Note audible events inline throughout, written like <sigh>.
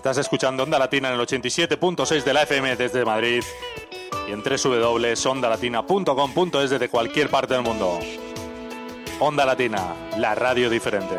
Estás escuchando Onda Latina en el 87.6 de la FM desde Madrid y en www.ondalatina.com.es desde cualquier parte del mundo. Onda Latina, la radio diferente.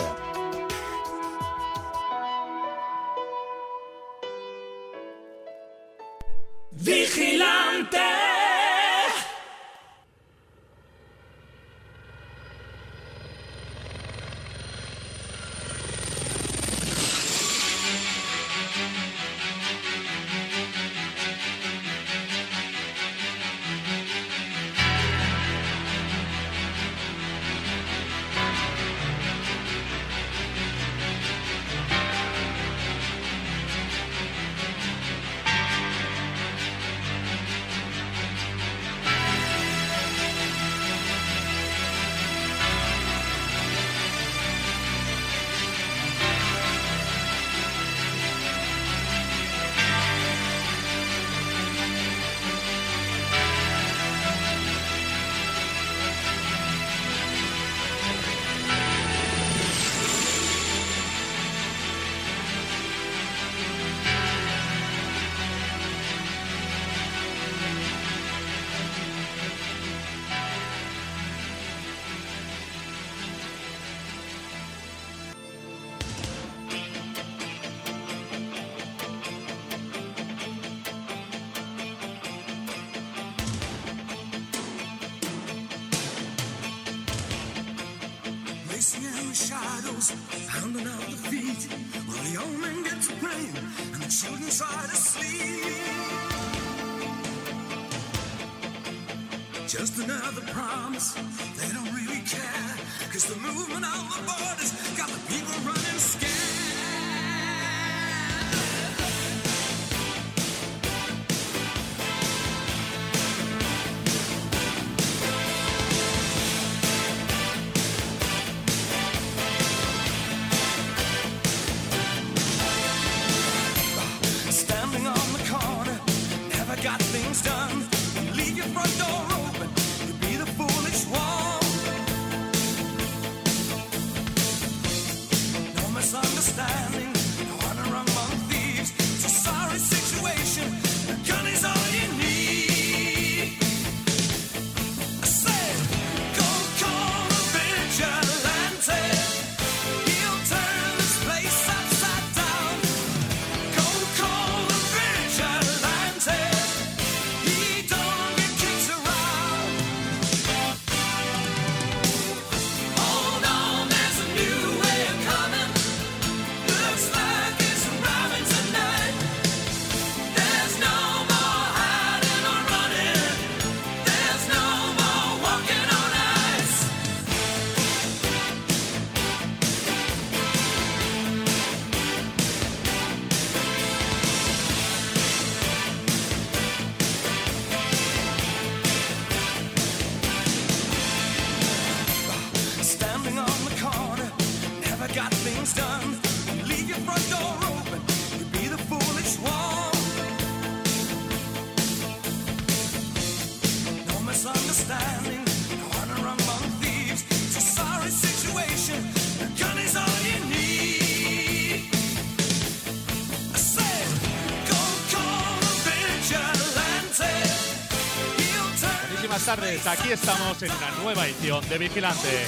Buenísimas tardes, aquí estamos en una nueva edición de Vigilante.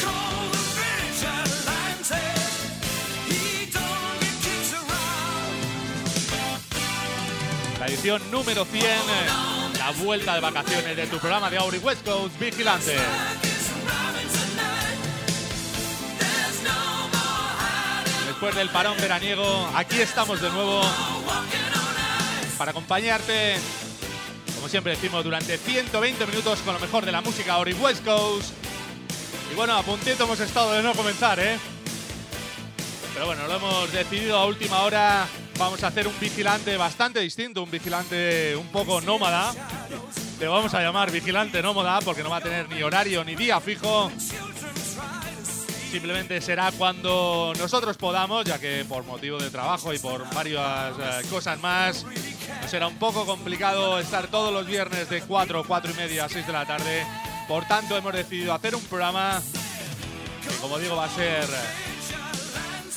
La edición número 100, eh, la vuelta de vacaciones de tu programa de Auri West Coast Vigilante. Después del parón veraniego, aquí estamos de nuevo para acompañarte, siempre decimos, durante 120 minutos con lo mejor de la música Auri West Coast. Y bueno, a puntito hemos estado de no comenzar, ¿eh? Pero bueno, lo hemos decidido a última hora. Vamos a hacer un vigilante bastante distinto, un vigilante un poco nómada. Le vamos a llamar vigilante nómada porque no va a tener ni horario ni día fijo. Simplemente será cuando nosotros podamos, ya que por motivo de trabajo y por varias eh, cosas más, será un poco complicado estar todos los viernes de 4, 4 y media a 6 de la tarde. Por tanto, hemos decidido hacer un programa que, como digo, va a ser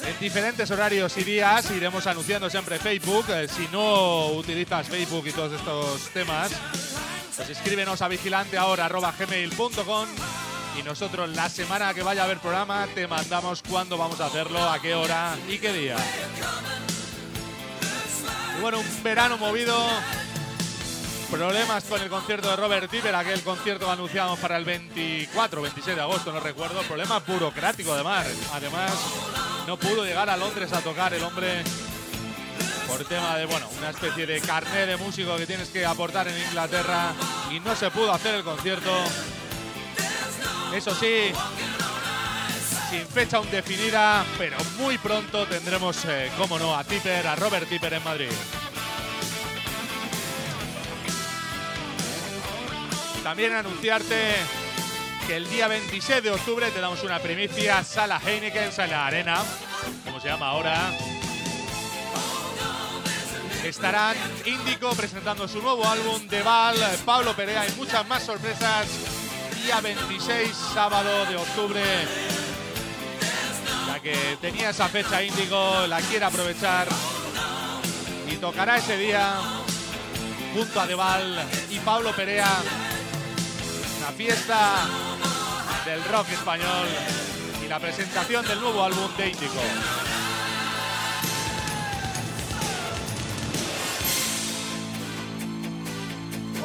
En diferentes horarios y días iremos anunciando siempre Facebook. Eh, si no utilizas Facebook y todos estos temas, pues escríbenos a vigilanteahora.gmail.com y nosotros la semana que vaya a haber programa te mandamos cuándo vamos a hacerlo, a qué hora y qué día. Bueno, un verano movido. Problemas con el concierto de Robert Tipper, aquel concierto que anunciamos para el 24, 26 de agosto, no recuerdo. Problema burocrático además. Además, no pudo llegar a Londres a tocar el hombre por tema de, bueno, una especie de carné de músico que tienes que aportar en Inglaterra y no se pudo hacer el concierto. Eso sí, sin fecha aún definida, pero muy pronto tendremos, eh, como no, a Tipper, a Robert Tipper en Madrid. También anunciarte que el día 26 de octubre te damos una primicia, Sala Heineken, Sala Arena, como se llama ahora. Estarán Índico presentando su nuevo álbum, de Val, Pablo Perea y muchas más sorpresas. Día 26, sábado de octubre. Ya que tenía esa fecha Índigo, la quiere aprovechar y tocará ese día junto a Deval y Pablo Perea. Una fiesta del rock español y la presentación del nuevo álbum de Índigo.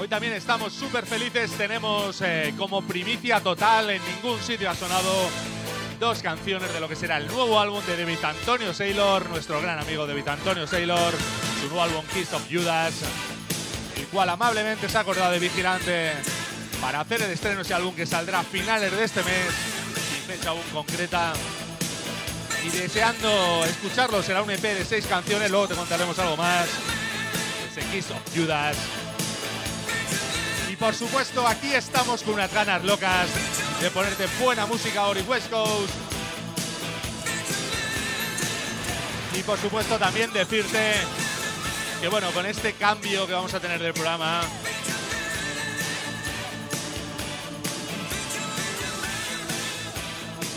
Hoy también estamos súper felices, tenemos eh, como primicia total, en ningún sitio ha sonado dos canciones de lo que será el nuevo álbum de David Antonio Saylor, nuestro gran amigo David Antonio Saylor, su nuevo álbum Kiss of Judas, el cual amablemente se ha acordado de Vigilante para hacer el estreno ese álbum que saldrá a finales de este mes, sin fecha aún concreta. Y deseando escucharlo, será un EP de seis canciones, luego te contaremos algo más. Ese Kiss of Judas. Por supuesto, aquí estamos con unas ganas locas de ponerte buena música Ori West Coast. Y por supuesto también decirte que bueno, con este cambio que vamos a tener del programa,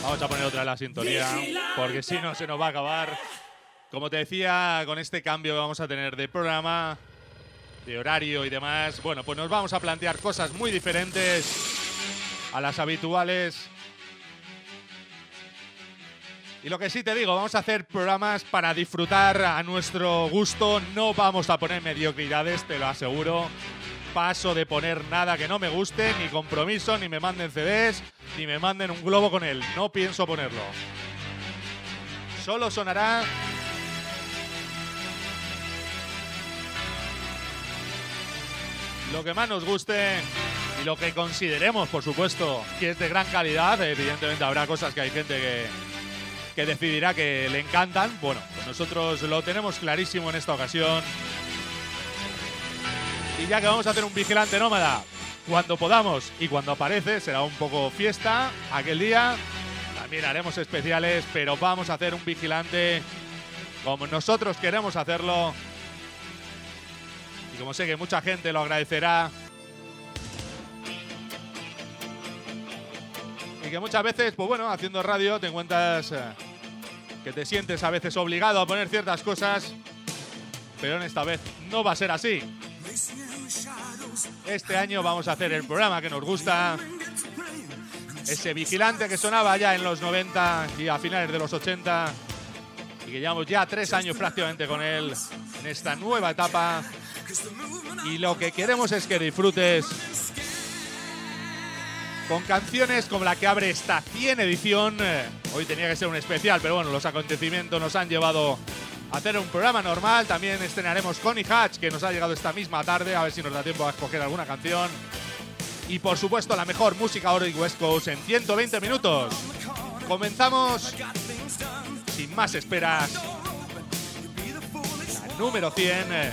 vamos a poner otra la sintonía, porque si no se nos va a acabar. Como te decía, con este cambio que vamos a tener de programa, de horario y demás, bueno, pues nos vamos a plantear cosas muy diferentes a las habituales. Y lo que sí te digo, vamos a hacer programas para disfrutar a nuestro gusto. No vamos a poner mediocridades, te lo aseguro. Paso de poner nada que no me guste, ni compromiso, ni me manden CDs, ni me manden un globo con él. No pienso ponerlo. Solo sonará lo que más nos guste y lo que consideremos, por supuesto, que es de gran calidad. Evidentemente habrá cosas que hay gente que, que decidirá que le encantan. Bueno, pues nosotros lo tenemos clarísimo en esta ocasión. Y ya que vamos a hacer un vigilante nómada, cuando podamos y cuando aparece, será un poco fiesta aquel día. También haremos especiales, pero vamos a hacer un vigilante como nosotros queremos hacerlo. Y como sé que mucha gente lo agradecerá. Y que muchas veces, pues bueno, haciendo radio te encuentras eh, que te sientes a veces obligado a poner ciertas cosas. Pero en esta vez no va a ser así. Este año vamos a hacer el programa que nos gusta. Ese vigilante que sonaba ya en los 90 y a finales de los 80. Y que llevamos ya tres años prácticamente con él en esta nueva etapa. Y lo que queremos es que disfrutes con canciones como la que abre esta 100 edición. Hoy tenía que ser un especial, pero bueno, los acontecimientos nos han llevado a hacer un programa normal. También estrenaremos Connie Hatch, que nos ha llegado esta misma tarde, a ver si nos da tiempo a escoger alguna canción. Y por supuesto, la mejor música y West Coast en 120 minutos. Comenzamos sin más esperas. La número 100 eh,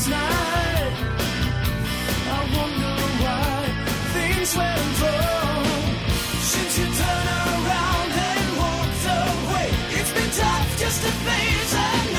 last night. I wonder why things went wrong since you turned around and walked away. It's been tough just to face it.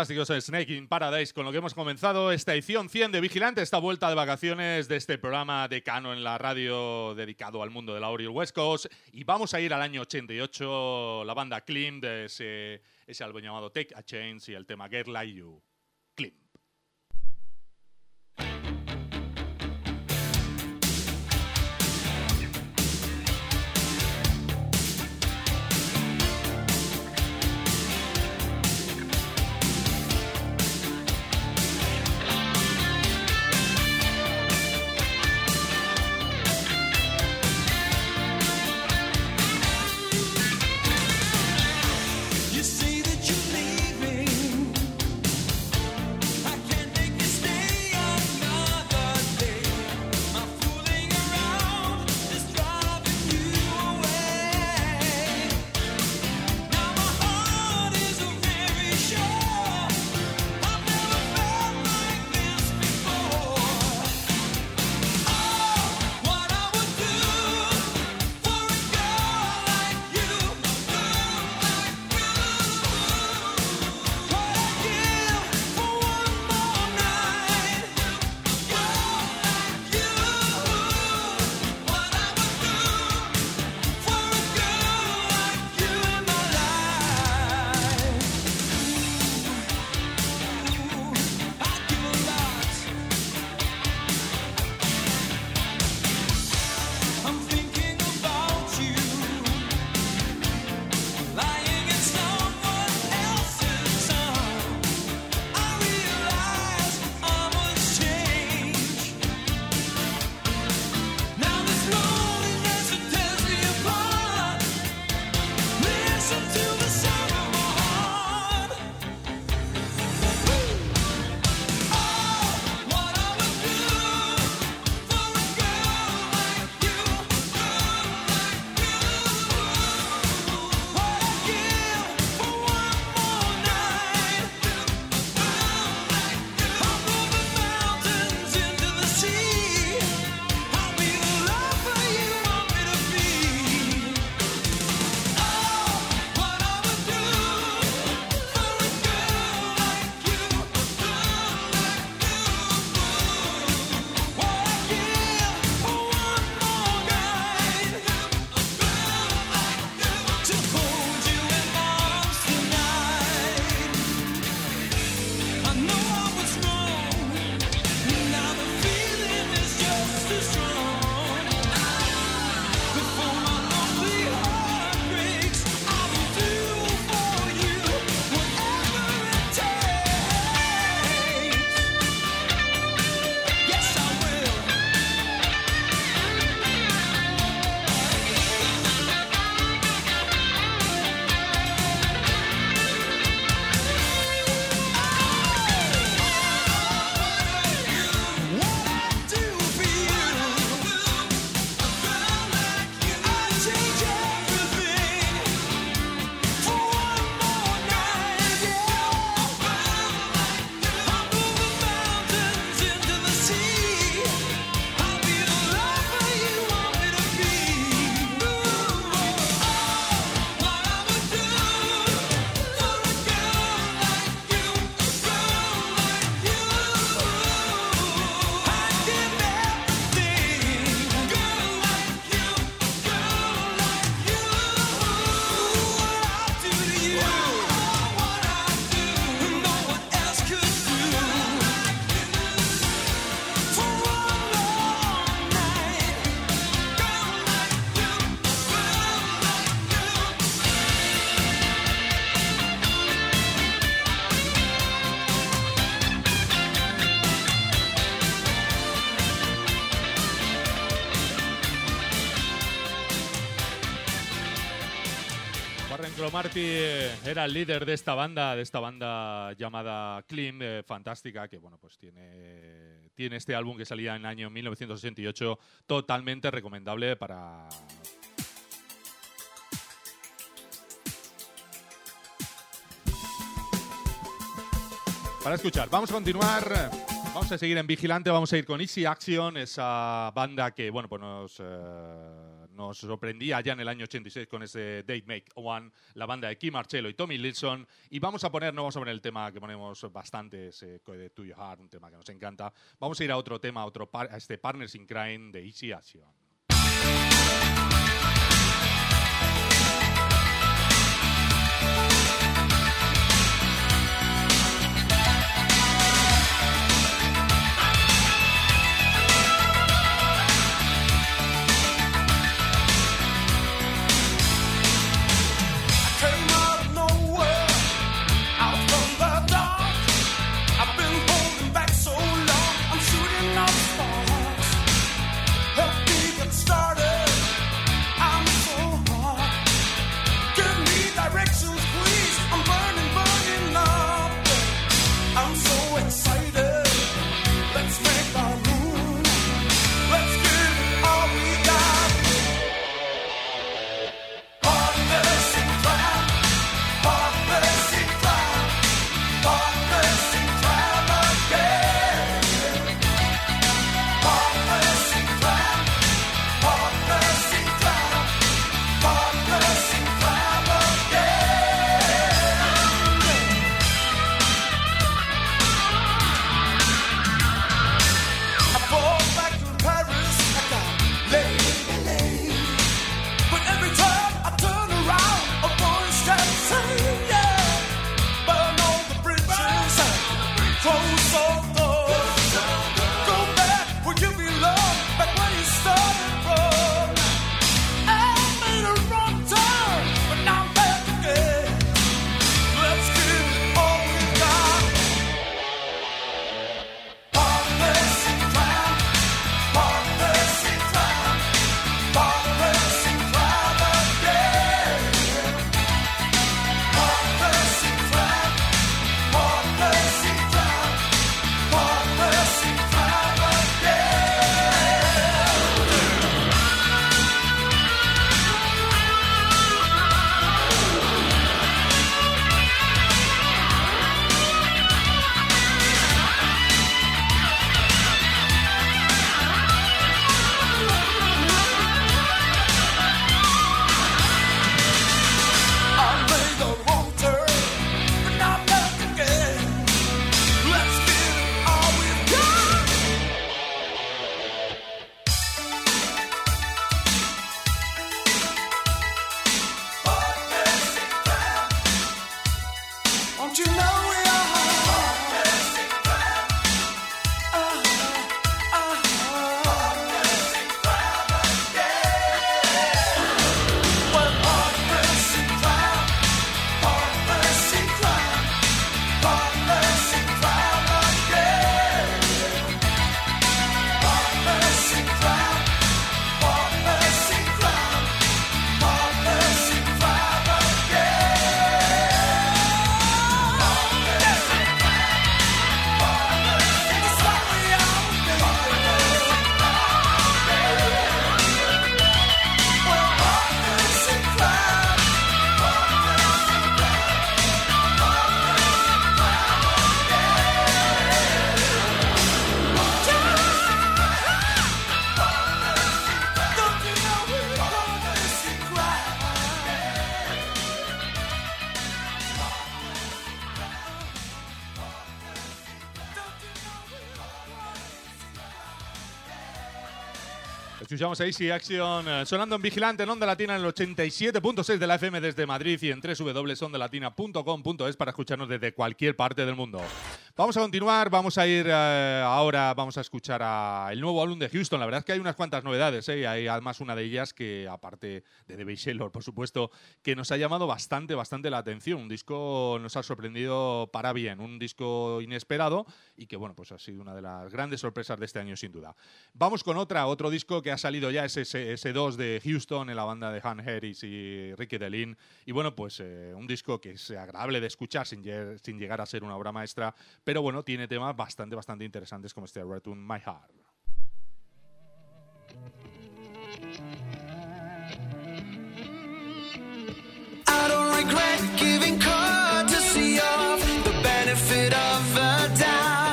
fantásticos Snake in Paradise, con lo que hemos comenzado esta edición 100 de Vigilante, esta vuelta de vacaciones de este programa de Cano en la radio dedicado al mundo de la Oriol West Coast. Y vamos a ir al año 88, la banda Klim de ese, ese álbum llamado Take a Chance y el tema Get Like You. Álvaro Martí eh, era el líder de esta banda, de esta banda llamada Klim, eh, fantástica, que bueno, pues tiene, tiene este álbum que salía en el año 1968, totalmente recomendable para, para escuchar. Vamos a continuar. Vamos a seguir en Vigilante, vamos a ir con Easy Action, esa banda que, bueno, pues nos eh, nos sorprendía ya en el año 86 con ese Date Make One, la banda de Kim Marcello y Tommy Lilson. Y vamos a poner, no vamos a poner el tema que ponemos bastante, ese eh, de To Your Heart, un tema que nos encanta. Vamos a ir a otro tema, a, otro par, a este Partners in Crime de Easy Action. escuchamos a Easy Action eh, sonando en Vigilante en Onda Latina en el 87.6 de la FM desde Madrid y en www.ondalatina.com.es para escucharnos desde cualquier parte del mundo. Vamos a continuar, vamos a ir eh, ahora, vamos a escuchar a el nuevo álbum de Houston. La verdad es que hay unas cuantas novedades, ¿eh? hay además una de ellas que, aparte de The Baselor, por supuesto, que nos ha llamado bastante, bastante la atención. Un disco nos ha sorprendido para bien, un disco inesperado y que, bueno, pues ha sido una de las grandes sorpresas de este año, sin duda. Vamos con otra, otro disco que ha salido ya, es ese, ese 2 de Houston, en la banda de Han Harris y Ricky Delin. Y bueno, pues eh, un disco que es agradable de escuchar sin, sin llegar a ser una obra maestra, pero bueno, tiene temas bastante, bastante interesantes como este Return My Heart. I don't regret giving courtesy of the benefit of doubt.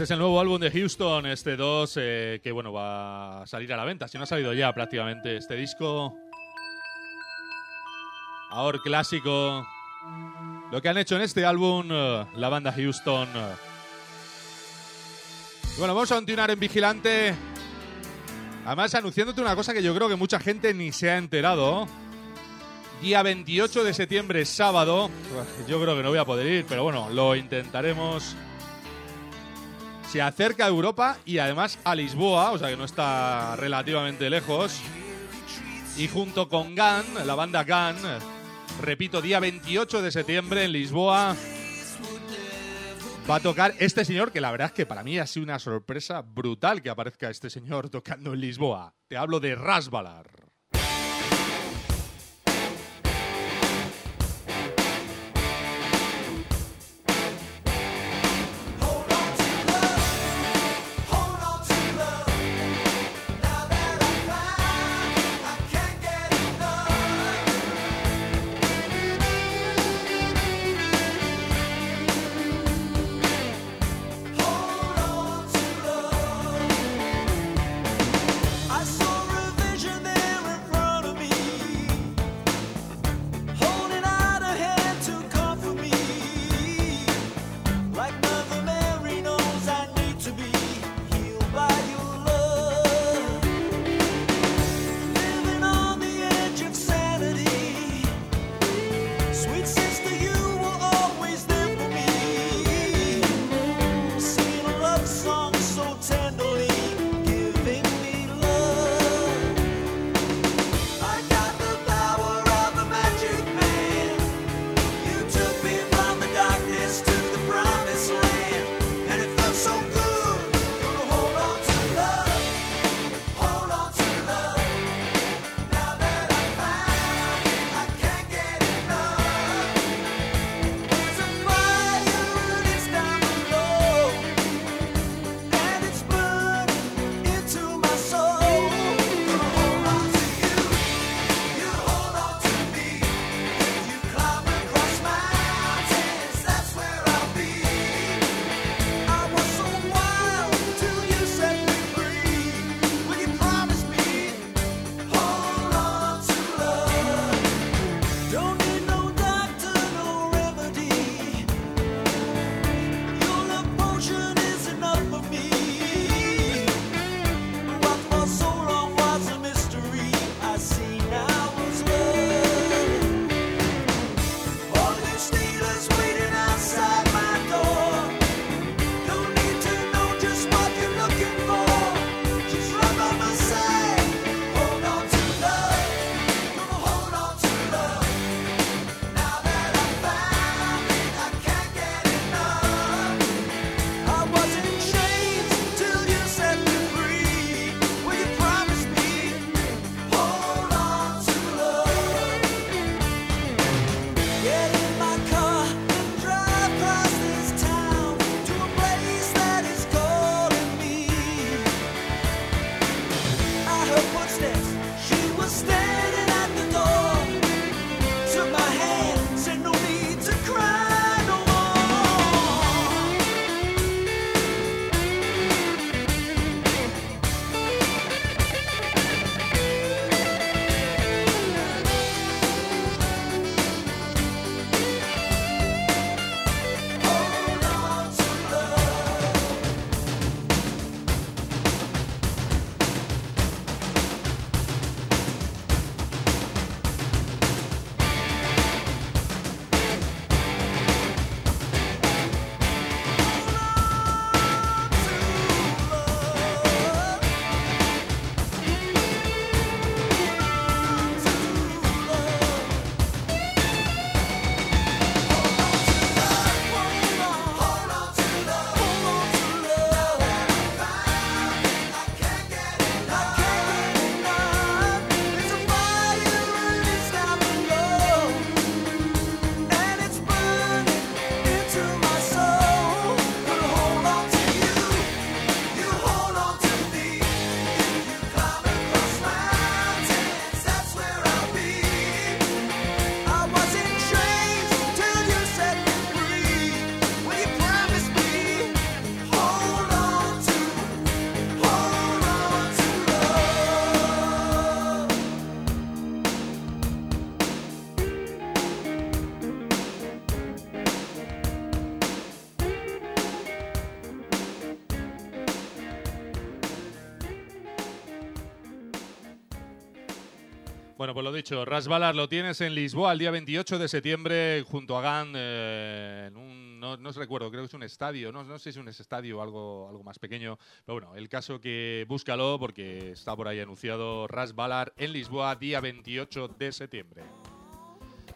Este es el nuevo álbum de Houston, este 2, eh, que bueno, va a salir a la venta. Si no ha salido ya prácticamente este disco. Ahora clásico. Lo que han hecho en este álbum, eh, la banda Houston. eh. Bueno, vamos a continuar en Vigilante. Además, anunciándote una cosa que yo creo que mucha gente ni se ha enterado. Día 28 de septiembre, sábado. Yo creo que no voy a poder ir, pero bueno, lo intentaremos. Se acerca a Europa y además a Lisboa, o sea que no está relativamente lejos. Y junto con Gun, la banda Gun, repito, día 28 de septiembre en Lisboa, va a tocar este señor, que la verdad es que para mí ha sido una sorpresa brutal que aparezca este señor tocando en Lisboa. Te hablo de Rasbalar. Bueno, pues lo dicho, Rasbalar lo tienes en Lisboa el día 28 de septiembre junto a Gan eh, no, no os recuerdo, creo que es un estadio, no, no sé si es un estadio o algo, algo más pequeño, pero bueno, el caso que búscalo porque está por ahí anunciado Rasbalar en Lisboa día 28 de septiembre.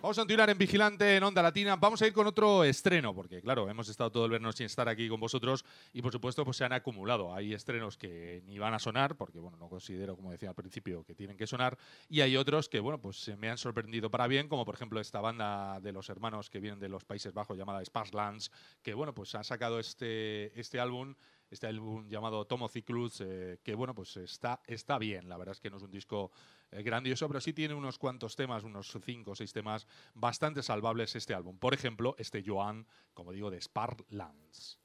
Vamos a continuar en Vigilante en Onda Latina. Vamos a ir con otro estreno, porque claro, hemos estado todo el verano sin estar aquí con vosotros y por supuesto pues se han acumulado. Hay estrenos que ni van a sonar, porque bueno, no considero, como decía al principio, que tienen que sonar, y hay otros que bueno, pues se me han sorprendido para bien, como por ejemplo esta banda de los hermanos que vienen de los Países Bajos llamada Sparslands, que bueno, pues ha sacado este, este álbum este álbum llamado Tomo Cyclus, eh, que bueno, pues está, está bien. La verdad es que no es un disco grandioso, pero sí tiene unos cuantos temas, unos cinco o seis temas bastante salvables este álbum. Por ejemplo, este Joan, como digo, de Sparlands.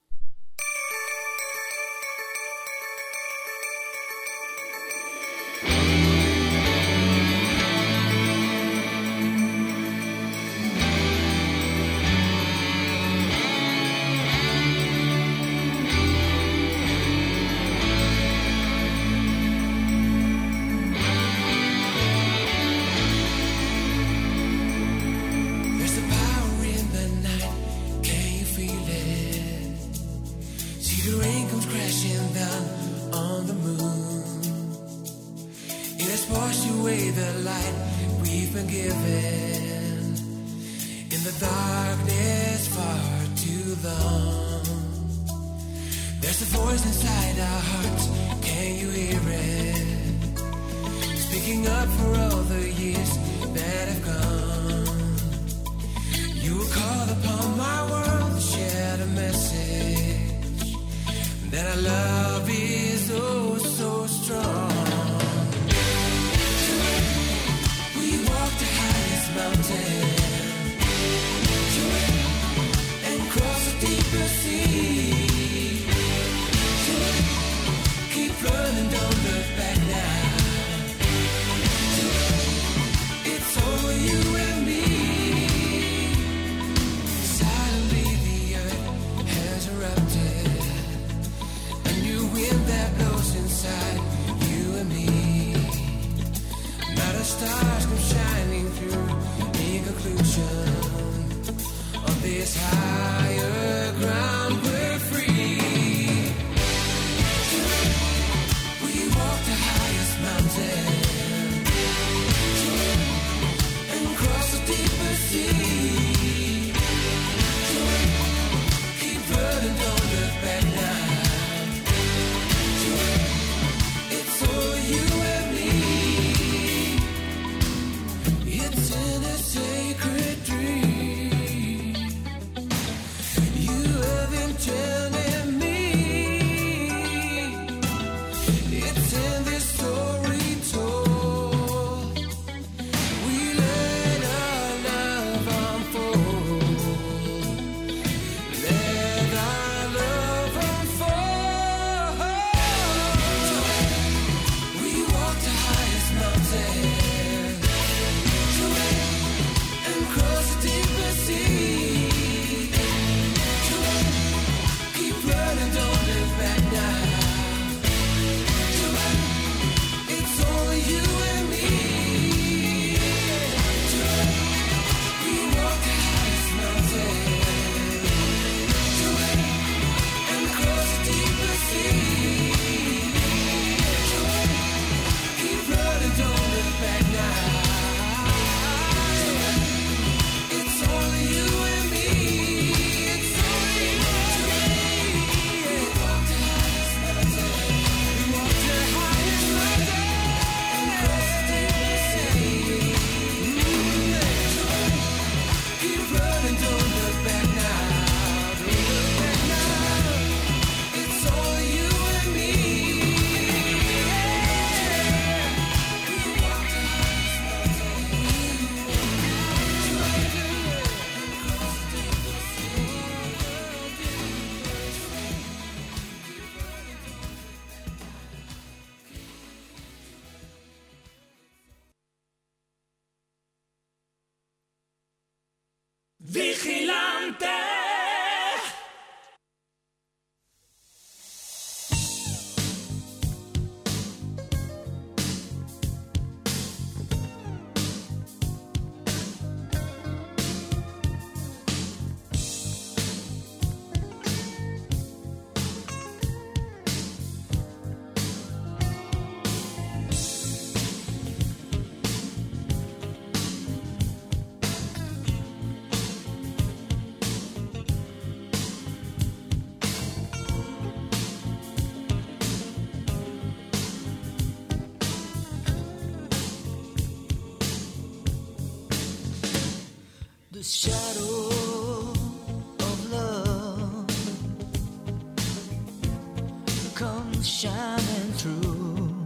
Shining through.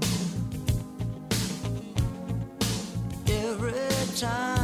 Every time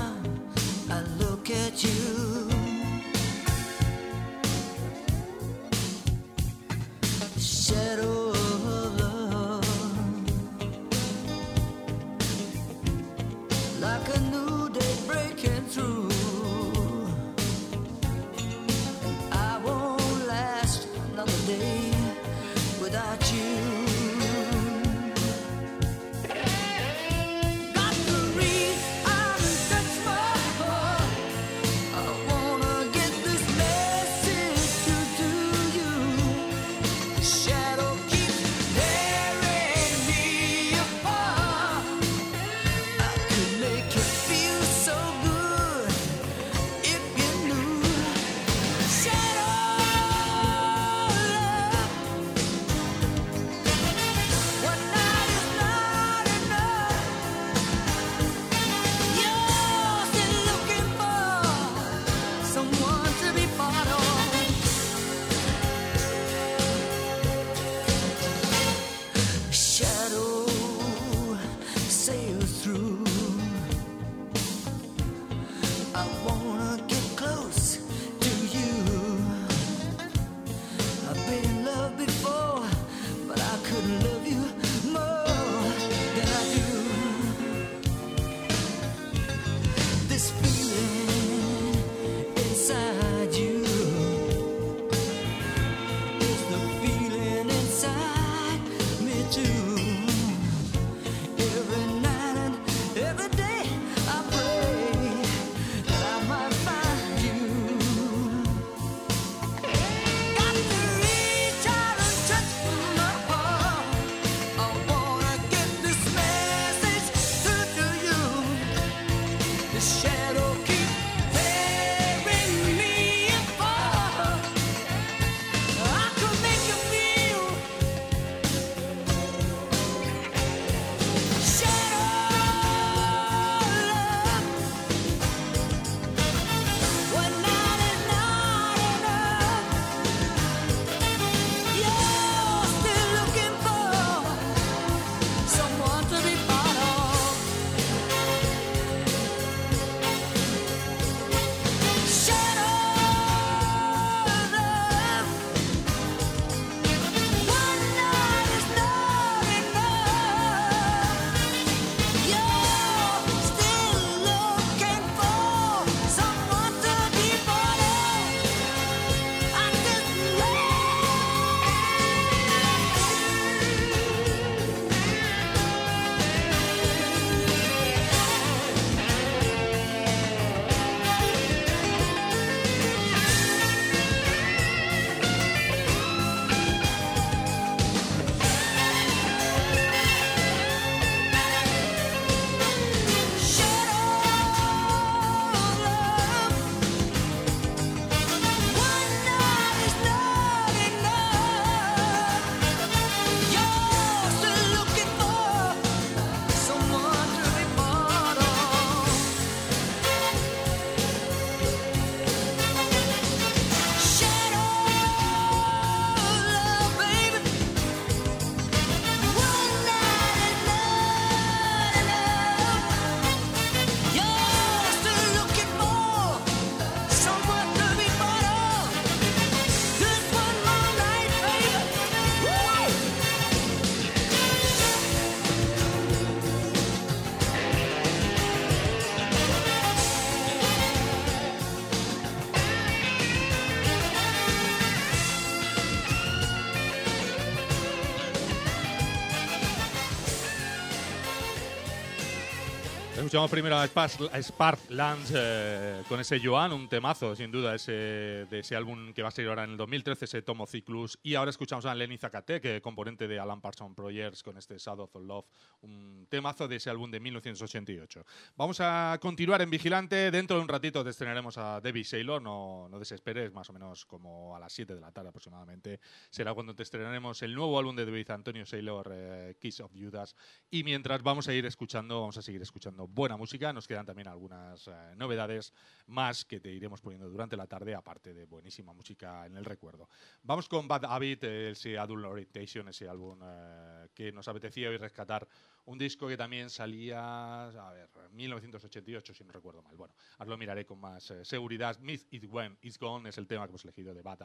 Escuchamos primero a Spark, a Sparklands eh, con ese Joan, un temazo, sin duda, ese, de ese álbum que va a salir ahora en el 2013, ese Tomo Cyclus. Y ahora escuchamos a Lenny Zacate, que componente de Alan Parsons Projects, con este Shadow of Love, un temazo de ese álbum de 1988. Vamos a continuar en Vigilante. Dentro de un ratito te estrenaremos a Debbie Sailor. No, no desesperes, más o menos como a las 7 de la tarde aproximadamente. Será cuando te estrenaremos el nuevo álbum de David Antonio Sailor, eh, Kiss of Judas. Y mientras vamos a ir escuchando, vamos a seguir escuchando buena música. Nos quedan también algunas eh, novedades más que te iremos poniendo durante la tarde, aparte de buenísima música en el recuerdo. Vamos con Bad Habit, ese Adult Orientation, ese álbum eh, que nos apetecía hoy rescatar un disco que también salía, a ver, 1988, si no recuerdo mal. Bueno, ahora lo miraré con más eh, seguridad. Myth It When It's Gone es el tema que hemos elegido de Bad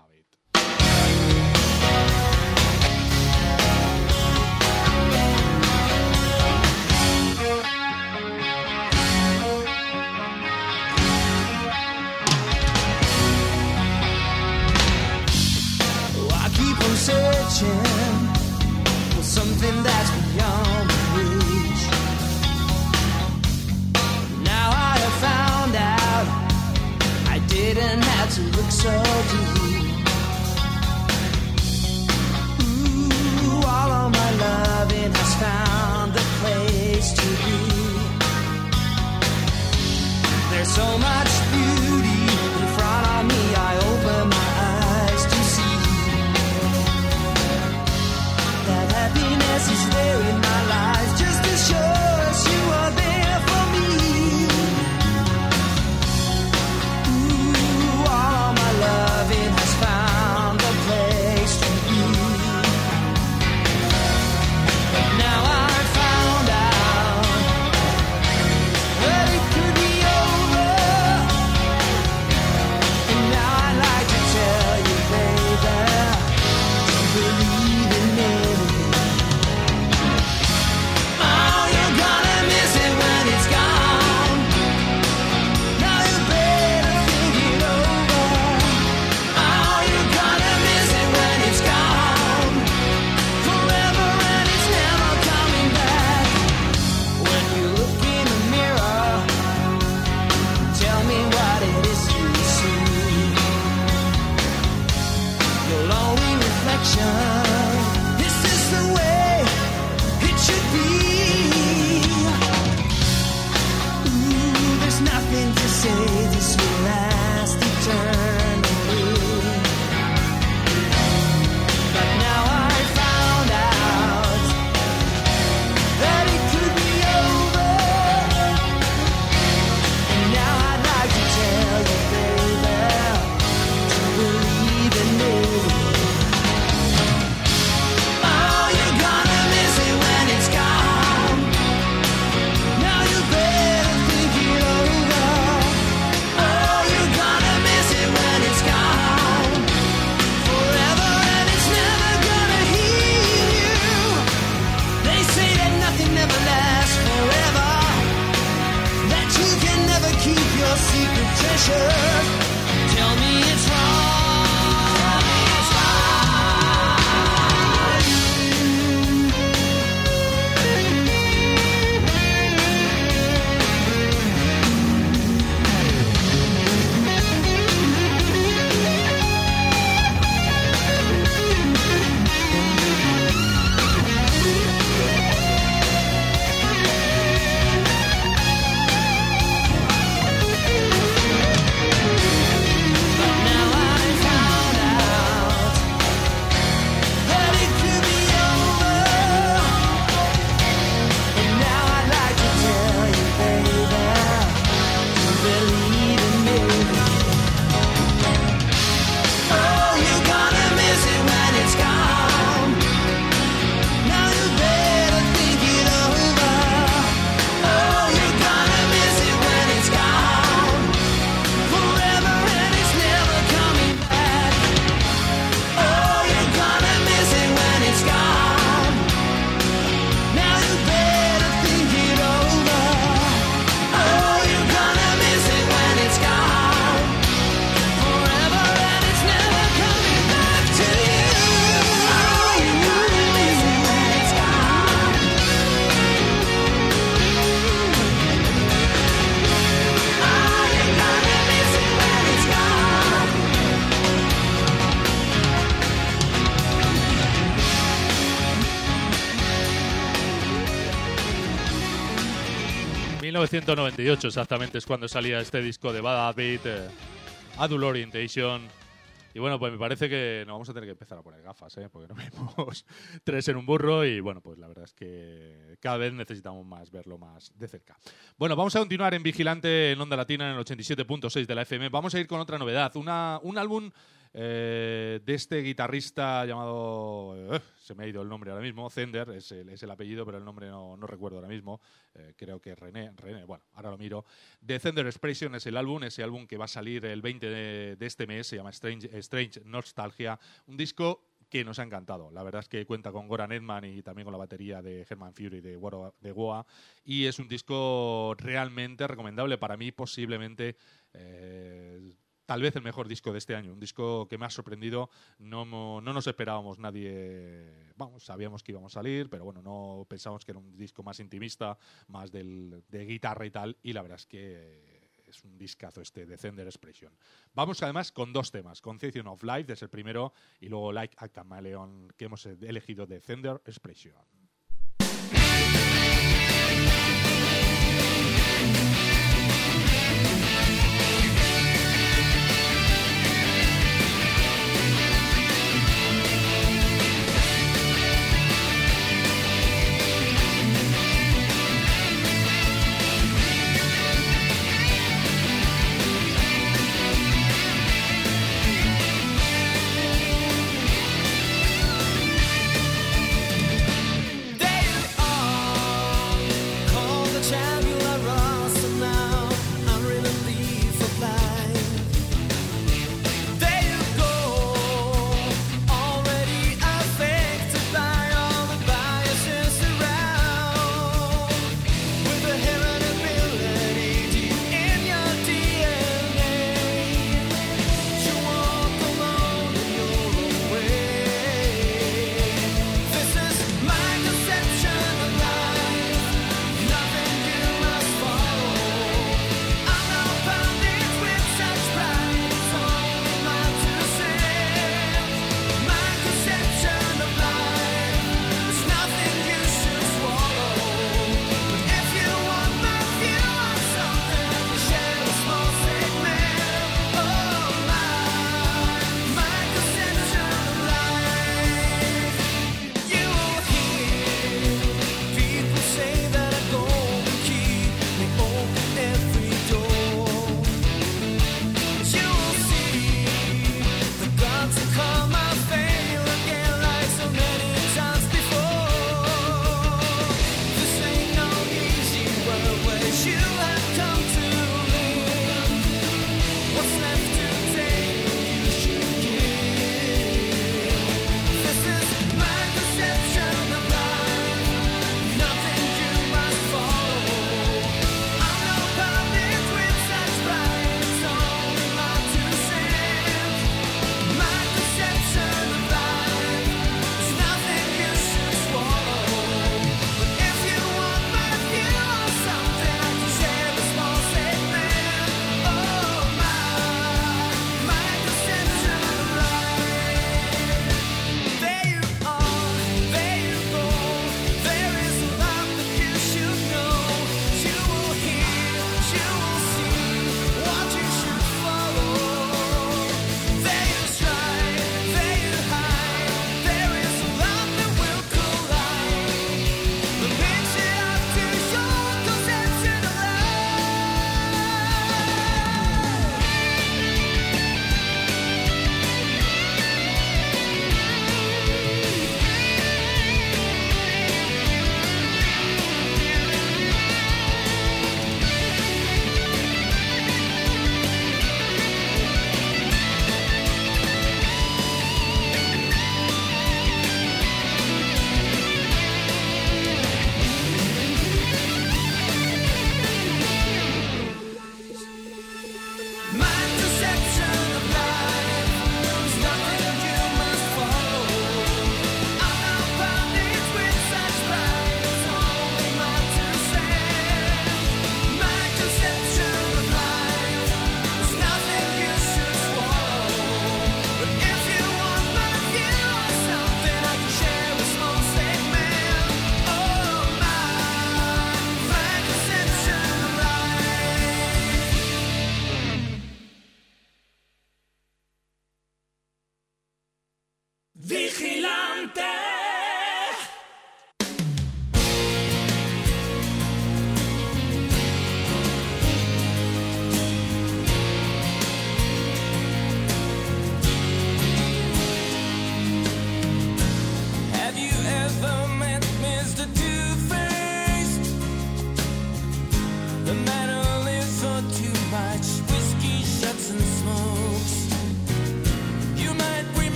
searching so much beauty in front of me. I open my eyes to see that happiness is there in my life. 198 exactamente es cuando salía este disco de Bad Habit, eh, Adult Orientation. Y bueno, pues me parece que nos vamos a tener que empezar a poner gafas, ¿eh? porque no <laughs> vemos tres en un burro y bueno, pues la verdad es que cada vez necesitamos más verlo más de cerca. Bueno, vamos a continuar en Vigilante en Onda Latina en el 87.6 de la FM. Vamos a ir con otra novedad, una, un álbum eh, de este guitarrista llamado, eh, se me ha ido el nombre ahora mismo, Zender, es el, es el apellido, pero el nombre no, no recuerdo ahora mismo, eh, creo que René, René, bueno, ahora lo miro. The Zender Expression es el álbum, ese álbum que va a salir el 20 de, de este mes, se llama Strange, Strange Nostalgia, un disco que nos ha encantado. La verdad es que cuenta con Goran Edman y también con la batería de Herman Fury de, de Goa. Y es un disco realmente recomendable para mí, posiblemente. Tal vez el mejor disco de este año, un disco que me ha sorprendido. No, no nos esperábamos nadie. Vamos, sabíamos que íbamos a salir, pero bueno, no pensábamos que era un disco más intimista, más del, de guitarra y tal. Y la verdad es que es un discazo este de Zender Expression. Vamos además con dos temas: Conception of Life, es el primero, y luego Like a Chameleon, que hemos elegido de Zender Expression.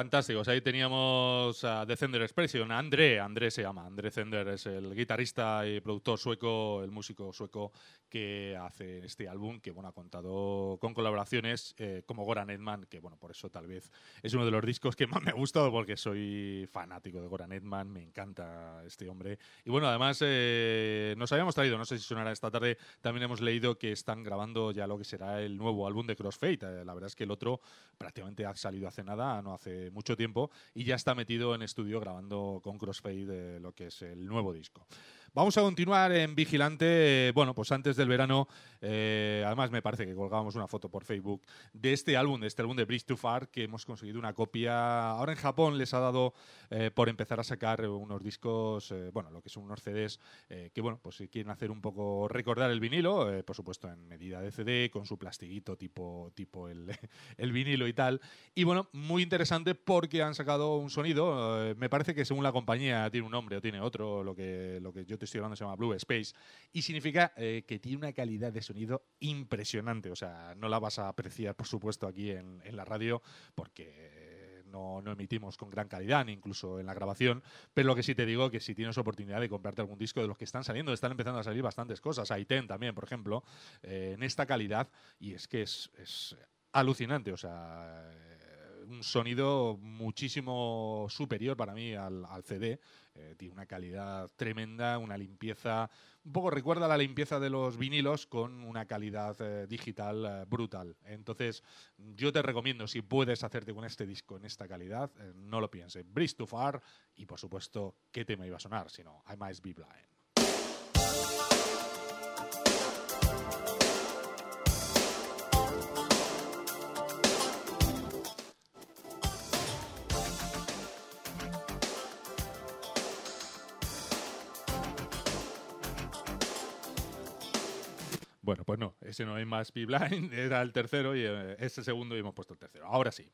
Fantásticos, ahí teníamos a The Zender Expression, a André, André se llama, André Zender es el guitarrista y productor sueco, el músico sueco que hace este álbum, que bueno, ha contado con colaboraciones eh, como Goran Edman, que bueno, por eso tal vez es uno de los discos que más me ha gustado porque soy fanático de Goran Edman, me encanta este hombre. Y bueno, además eh, nos habíamos traído, no sé si sonará esta tarde, también hemos leído que están grabando ya lo que será el nuevo álbum de Crossfade. Eh, la verdad es que el otro prácticamente ha salido hace nada, no hace mucho tiempo, y ya está metido en estudio grabando con Crossfade eh, lo que es el nuevo disco. Vamos a continuar en Vigilante. eh, Bueno, pues antes del verano, eh, además me parece que colgábamos una foto por Facebook de este álbum, de este álbum de Bridge to Far, que hemos conseguido una copia. Ahora en Japón les ha dado eh, por empezar a sacar unos discos, eh, bueno, lo que son unos CDs, eh, que bueno, pues si quieren hacer un poco recordar el vinilo, eh, por supuesto en medida de CD, con su plastiquito tipo, tipo el, <laughs> el vinilo y tal. Y bueno, muy interesante porque han sacado un sonido, eh, me parece que según la compañía tiene un nombre o tiene otro, lo que, lo que yo te estoy hablando se llama Blue Space, y significa que tiene una calidad de impresionante, o sea, no la vas a apreciar por supuesto aquí en, la radio porque no, no emitimos con gran calidad, ni incluso en la grabación, pero lo que sí te digo que si tienes oportunidad de comprarte algún disco de los que están saliendo, están empezando a salir bastantes cosas, Aiten también, por ejemplo, eh, en esta calidad, y es que es, es alucinante, o sea, un sonido muchísimo superior para mí al, CD, eh, tiene una calidad tremenda, una limpieza, un poco recuerda la limpieza de los vinilos con una calidad eh, digital eh, brutal. Entonces, yo te recomiendo, si puedes hacerte con este disco en esta calidad, no lo pienses. Breeze to Far y, por supuesto, ¿qué tema iba a sonar? Sino I Might Be Blind. Bueno, pues no, ese no hay más Be Blind, <laughs> era el tercero y eh, ese segundo y hemos puesto el tercero. Ahora sí.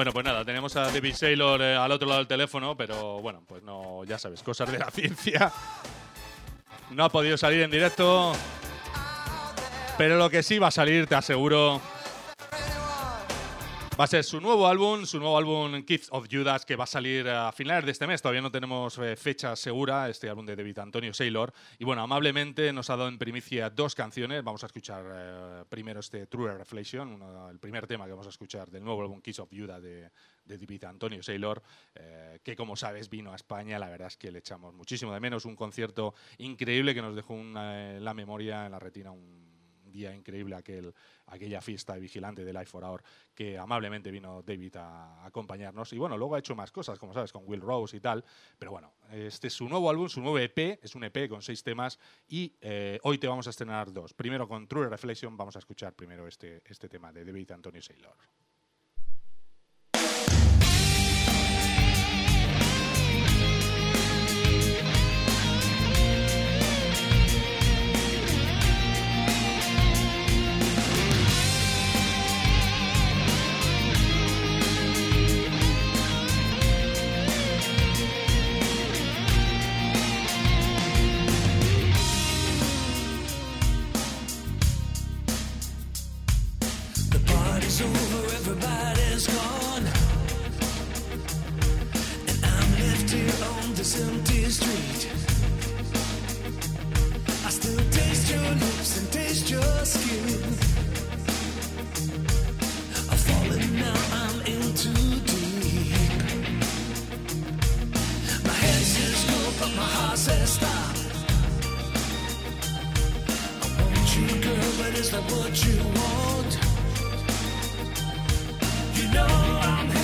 Bueno, pues nada, tenemos a David Saylor eh, al otro lado del teléfono, pero bueno, pues no, ya sabes, cosas de la <laughs> ciencia. No ha podido salir en directo, pero lo que sí va a salir, te aseguro, va a ser su nuevo álbum, su nuevo álbum Kids of Judas, que va a salir a finales de este mes. Todavía no tenemos eh, fecha segura, este álbum de David Antonio Saylor. Y bueno, amablemente nos ha dado en primicia dos canciones. Vamos a escuchar eh, primero este True Reflection, uno- el primer tema que vamos a escuchar del nuevo álbum Kids of Judas de, de David Antonio Saylor, eh, que como sabes vino a España. La verdad es que le echamos muchísimo de menos. Un concierto increíble que nos dejó una- en la memoria, en la retina, un día increíble aquel, aquella fiesta de vigilante de Life for Hour que amablemente vino David a, acompañarnos. Y bueno, luego ha hecho más cosas, como sabes, con Will Rose y tal. Pero bueno, este es su nuevo álbum, su nuevo EP, es un EP con seis temas y eh, hoy te vamos a estrenar dos. Primero con True Reflection, vamos a escuchar primero este, este tema de David Antonio Saylor. Is that what you want? You know I'm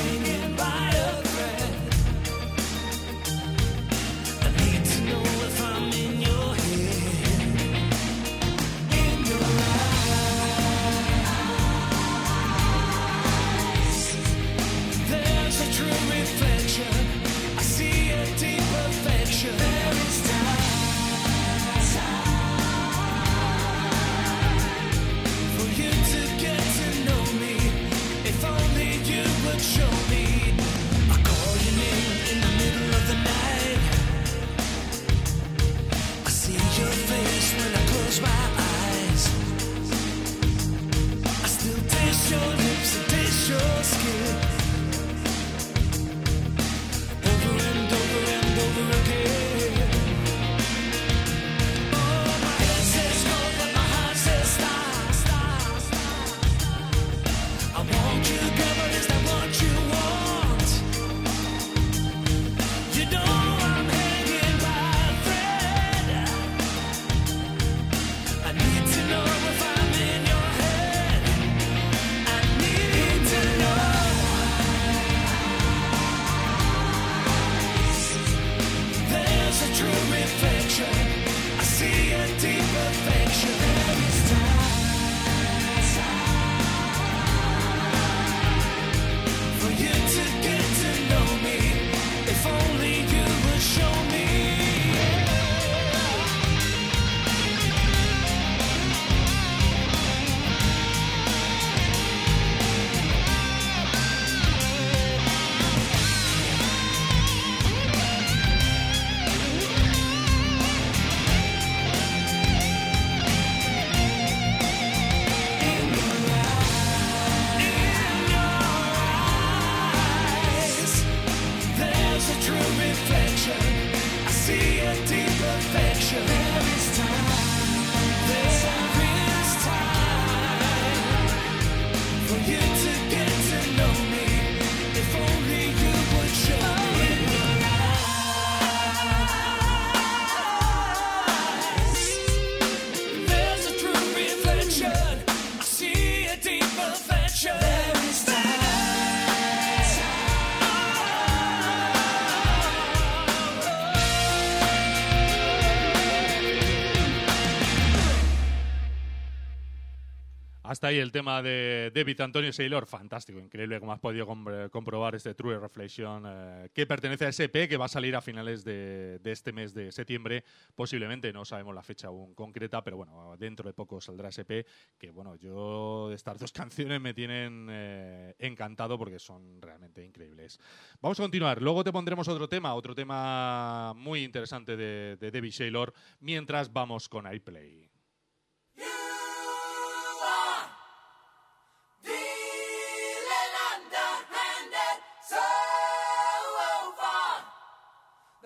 Ahí el tema de David Antonio Saylor. Fantástico, increíble como has podido compr- comprobar este True Reflection, eh, que pertenece a SP, que va a salir a finales de, de este mes de septiembre. Posiblemente, no sabemos la fecha aún concreta, pero bueno, dentro de poco saldrá SP. Que bueno, yo estas dos <laughs> canciones me tienen eh, encantado porque son realmente increíbles. Vamos a continuar. Luego te pondremos otro tema, otro tema muy interesante de, de David Saylor, mientras vamos con iPlay.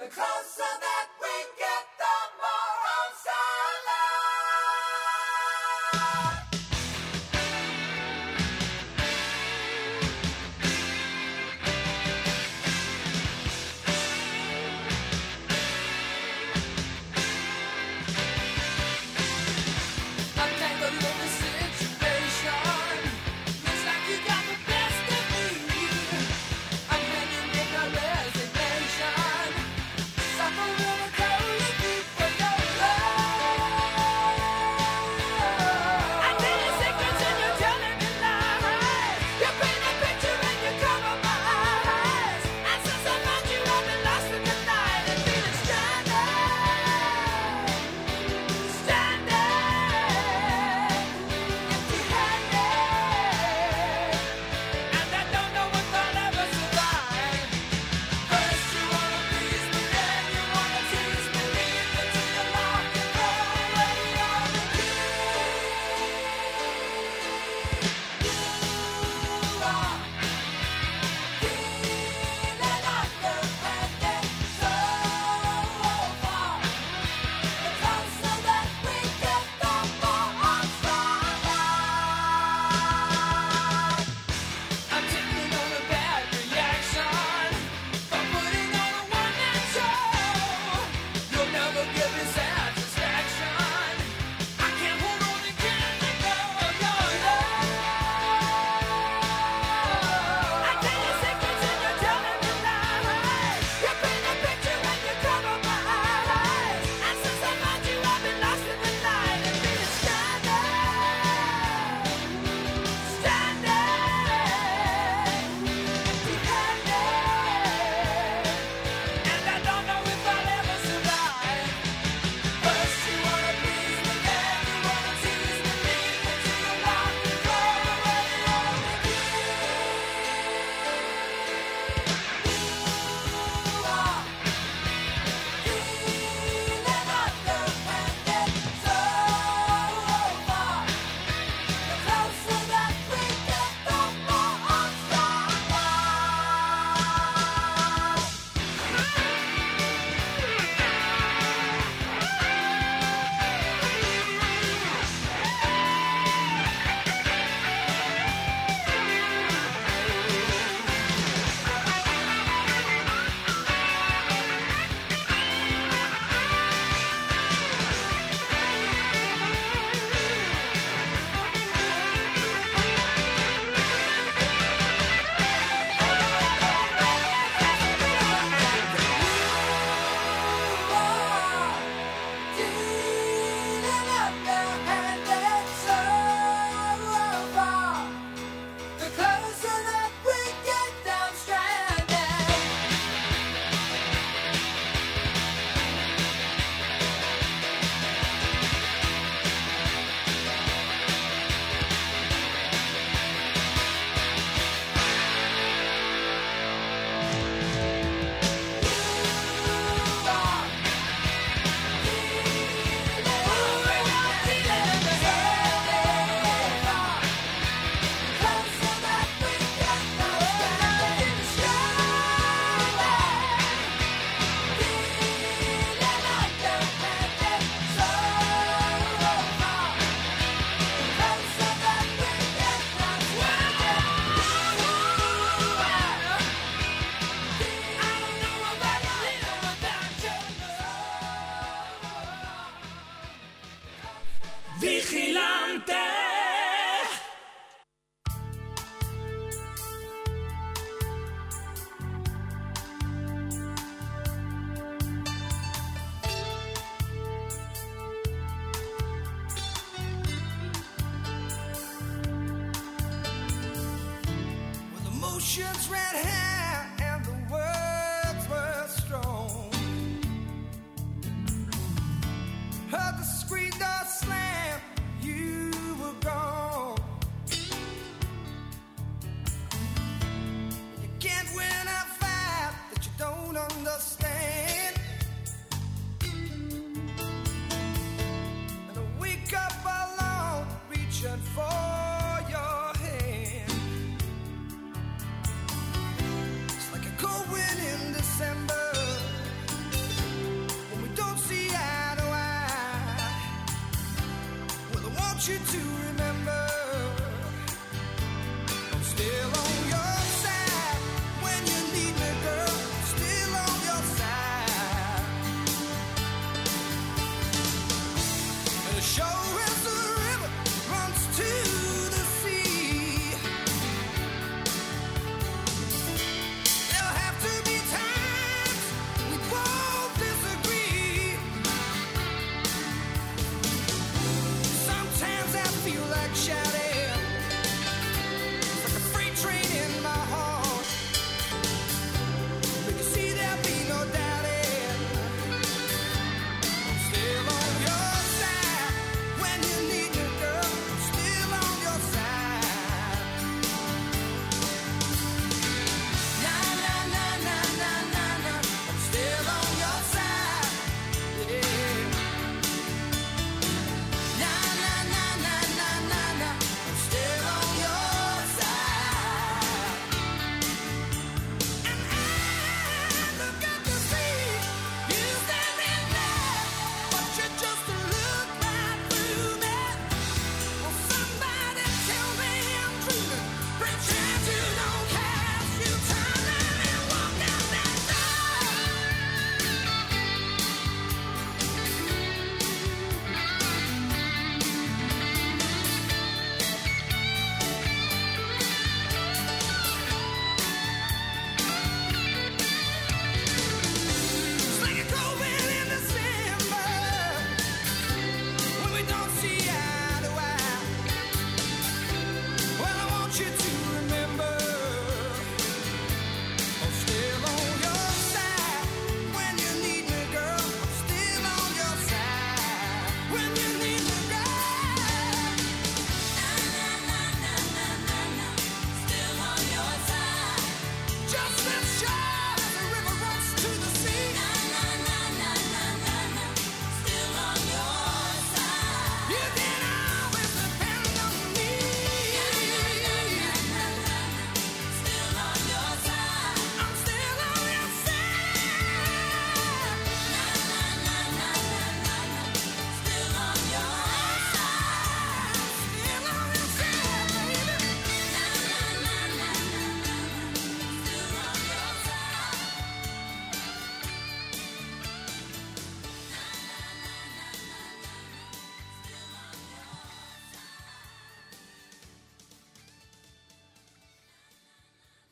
The closer that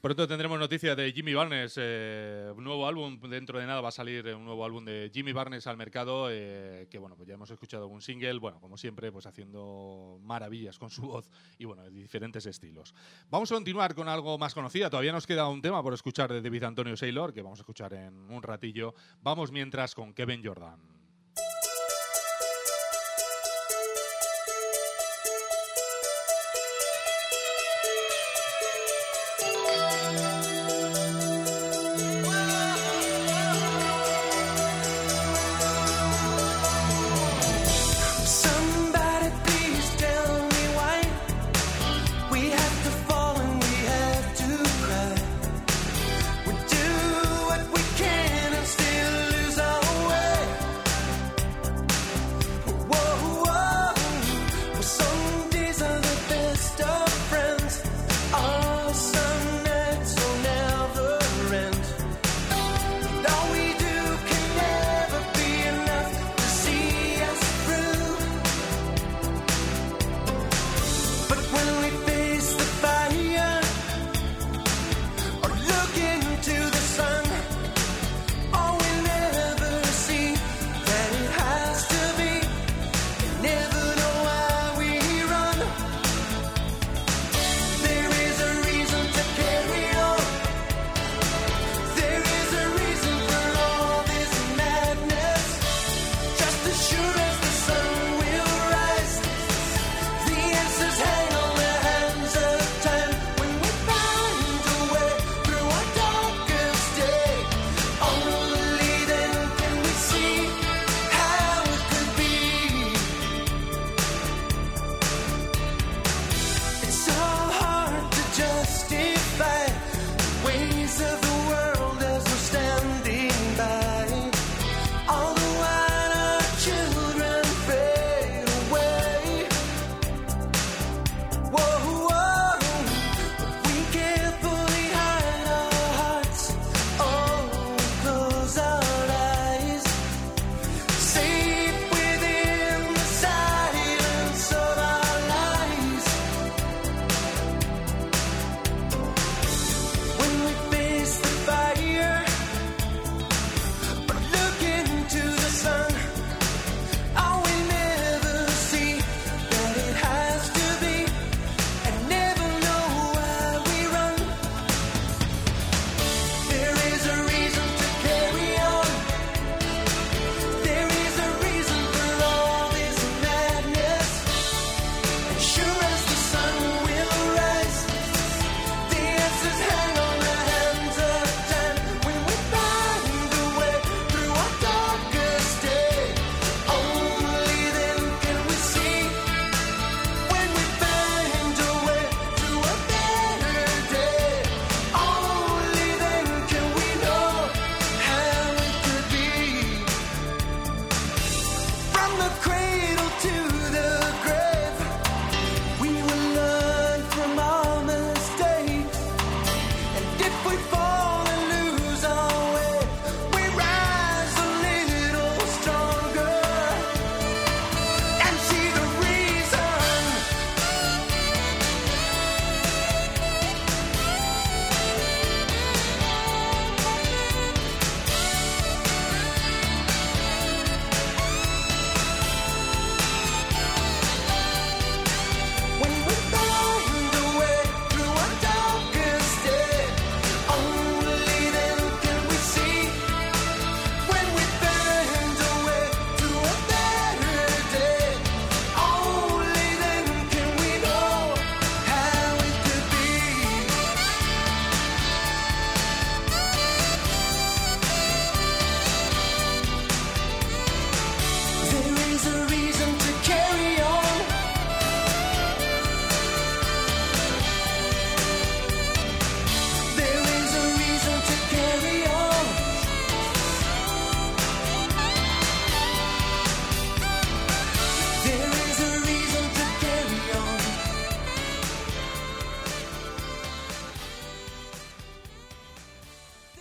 Pronto tendremos noticias de Jimmy Barnes, eh, un nuevo álbum, dentro de nada va a salir un nuevo álbum de Jimmy Barnes al mercado, eh, que bueno, pues ya hemos escuchado un single, bueno, como siempre, pues haciendo maravillas con su voz y bueno, de diferentes estilos. Vamos a continuar con algo más conocida, todavía nos queda un tema por escuchar de David Antonio Saylor, que vamos a escuchar en un ratillo. Vamos mientras con Kevin Jordan.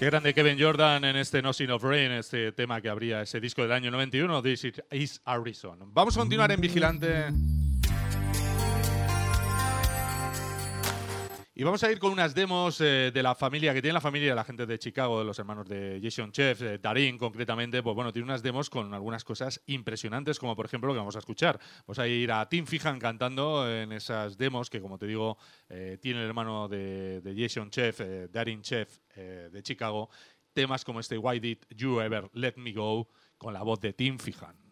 Grande Kevin Jordan en este No Sin of Rain, este tema que habría ese disco del año 91, This Is Arison. Vamos a continuar en Vigilante. vamos a ir con unas demos eh, de la familia, que tiene la familia, de la gente de Chicago, de los hermanos de Jason Chef, eh, Darín concretamente, pues bueno, tiene unas demos con algunas cosas impresionantes, como por ejemplo lo que vamos a escuchar. Vamos a ir a Tim Fijan cantando en esas demos que, como te digo, eh, tiene el hermano de, de Jason Chef, eh, Darin Chef de Chicago, temas como este Why Did You Ever Let Me Go, con la voz de Tim Fijan.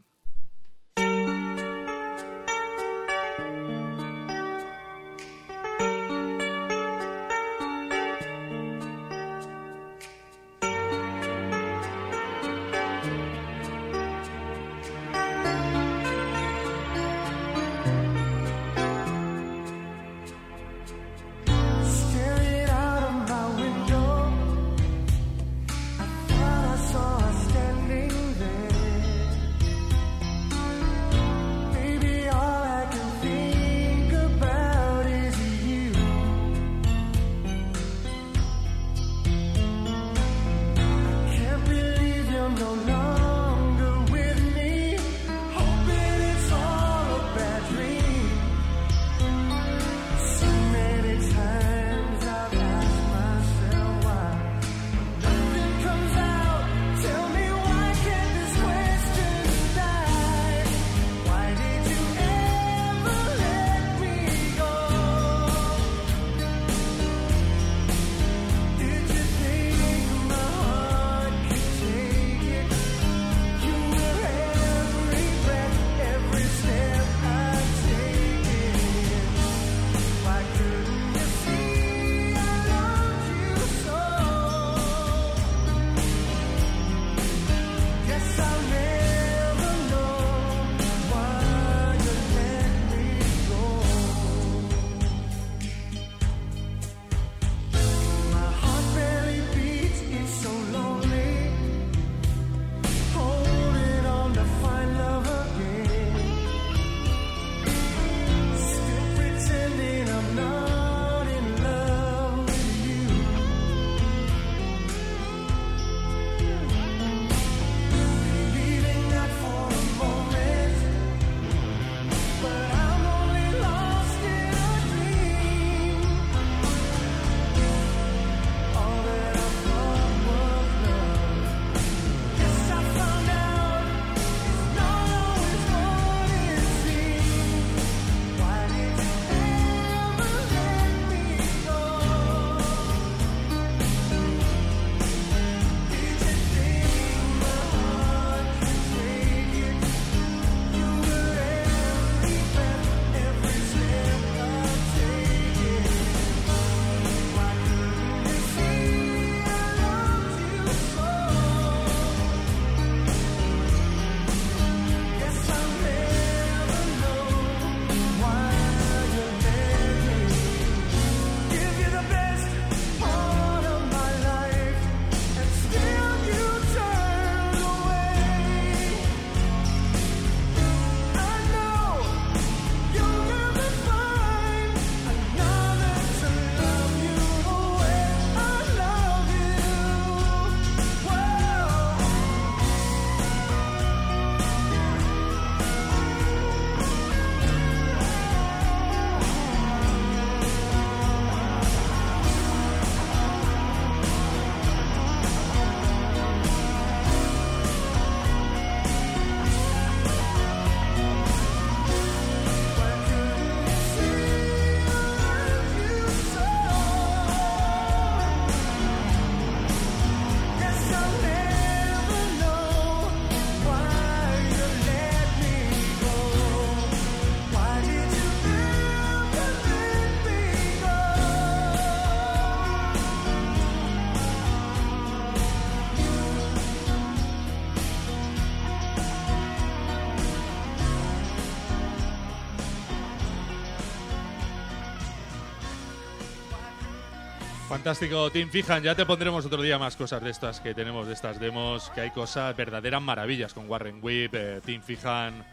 fantástico Tim Fijan. Ya te pondremos otro día más cosas de estas que tenemos, de estas demos, que hay cosas verdaderas maravillas con Warren Whip, eh, Tim Fijan,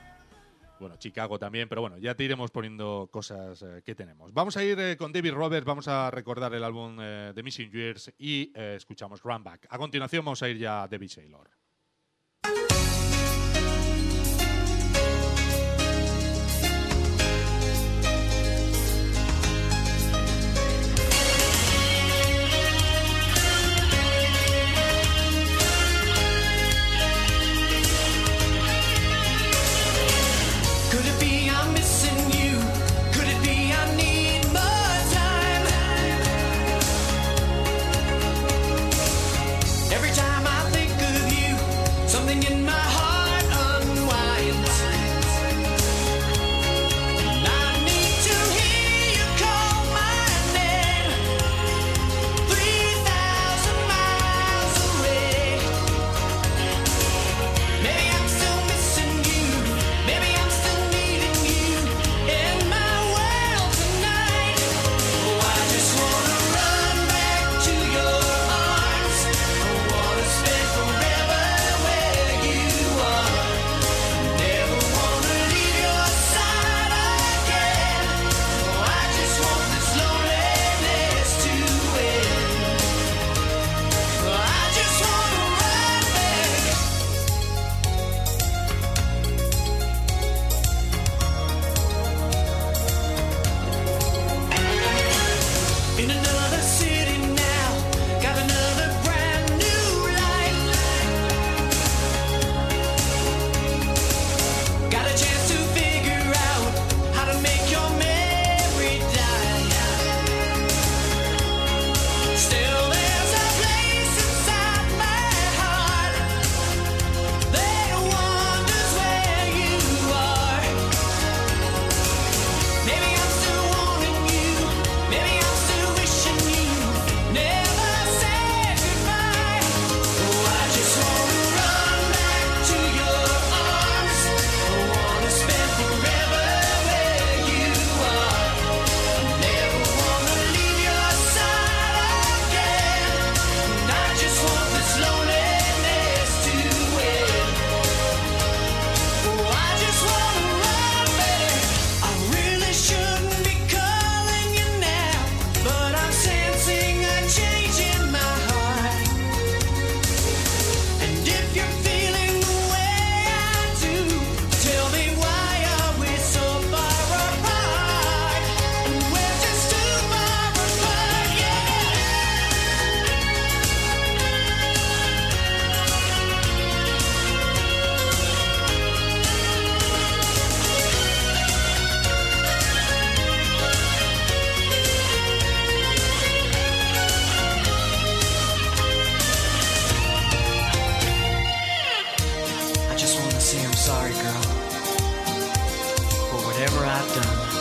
bueno, Chicago también, pero bueno, ya te iremos poniendo cosas eh, que tenemos. Vamos a ir eh, con David Roberts, vamos a recordar el álbum eh, de Missing Years y escuchamos Run Back. A continuación vamos a ir ya a David Saylor. I just want to say I'm sorry, girl, for whatever I've done.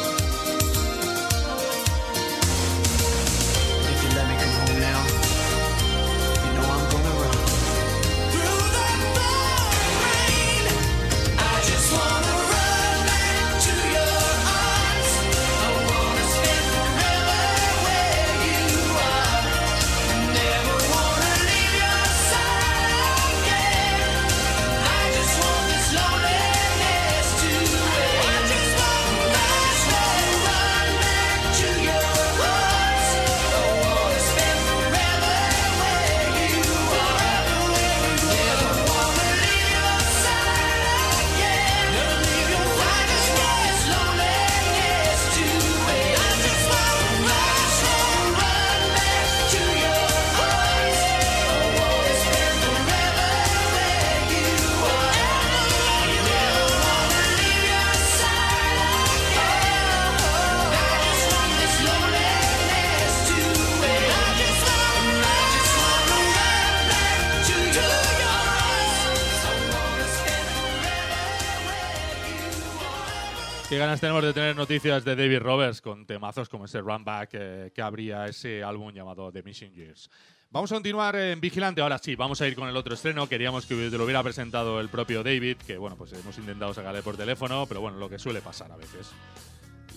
Noticias de David Roberts con temazos como ese Run Back eh, que abría ese álbum llamado The Missing Years. Vamos a continuar en Vigilante. Ahora sí, vamos a ir con el otro estreno. Queríamos que lo hubiera presentado el propio David, que bueno, pues hemos intentado sacarle por teléfono, pero bueno, lo que suele pasar a veces.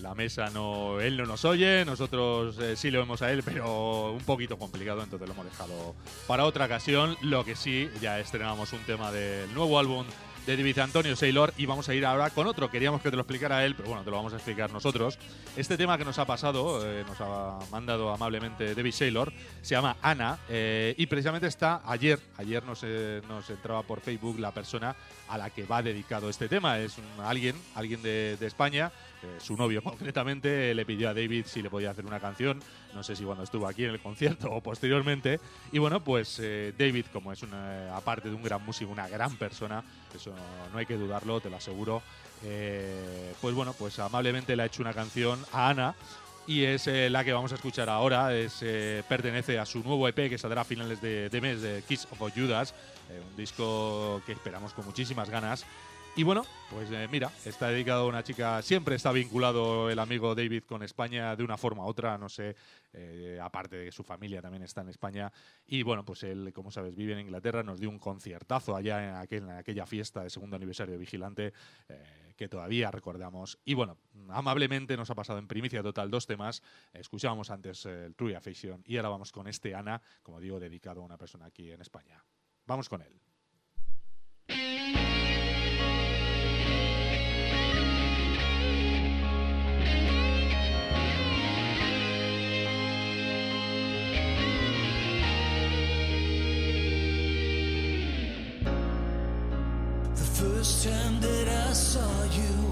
La mesa no, él no nos oye, nosotros eh, sí lo vemos a él, pero un poquito complicado, entonces lo hemos dejado para otra ocasión. Lo que sí, ya estrenamos un tema del nuevo álbum de David Antonio Saylor y vamos a ir ahora con otro. Queríamos que te lo explicara él, pero bueno, te lo vamos a explicar nosotros. Este tema que nos ha pasado, eh, nos ha mandado amablemente David Saylor, se llama Ana eh, y precisamente está ayer, ayer nos, eh, nos entraba por Facebook la persona a la que va dedicado este tema. Es alguien, alguien de, España, eh, su novio <laughs> concretamente, le pidió a David si le podía hacer una canción, no sé si cuando estuvo aquí en el concierto o posteriormente. Y bueno, pues eh, David, como es una, aparte de un gran músico, una gran persona, eso no, hay que dudarlo, te lo aseguro. eh, pues bueno, pues amablemente le ha hecho una canción a Ana y es la que vamos a escuchar ahora. Es, pertenece a su nuevo EP que saldrá a finales de, de mes, de Kiss of Judas, eh, un disco que esperamos con muchísimas ganas. Y bueno, pues eh, mira, está dedicado a una chica, siempre está vinculado el amigo David con España de una forma u otra, no sé, eh, aparte de que su familia también está en España. Y bueno, pues él, como sabes, vive en Inglaterra, nos dio un conciertazo allá en, aquel- en aquella fiesta de segundo aniversario de Vigilante, eh, que todavía recordamos. Y bueno, amablemente nos ha pasado en primicia total dos temas. Escuchábamos antes eh, el True Affection y ahora vamos con este Ana, como digo, dedicado a una persona aquí en España. Vamos con él. The first time that I saw you,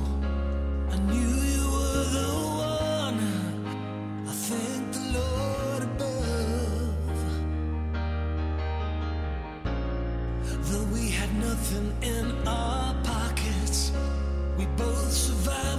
in our pockets, we both survived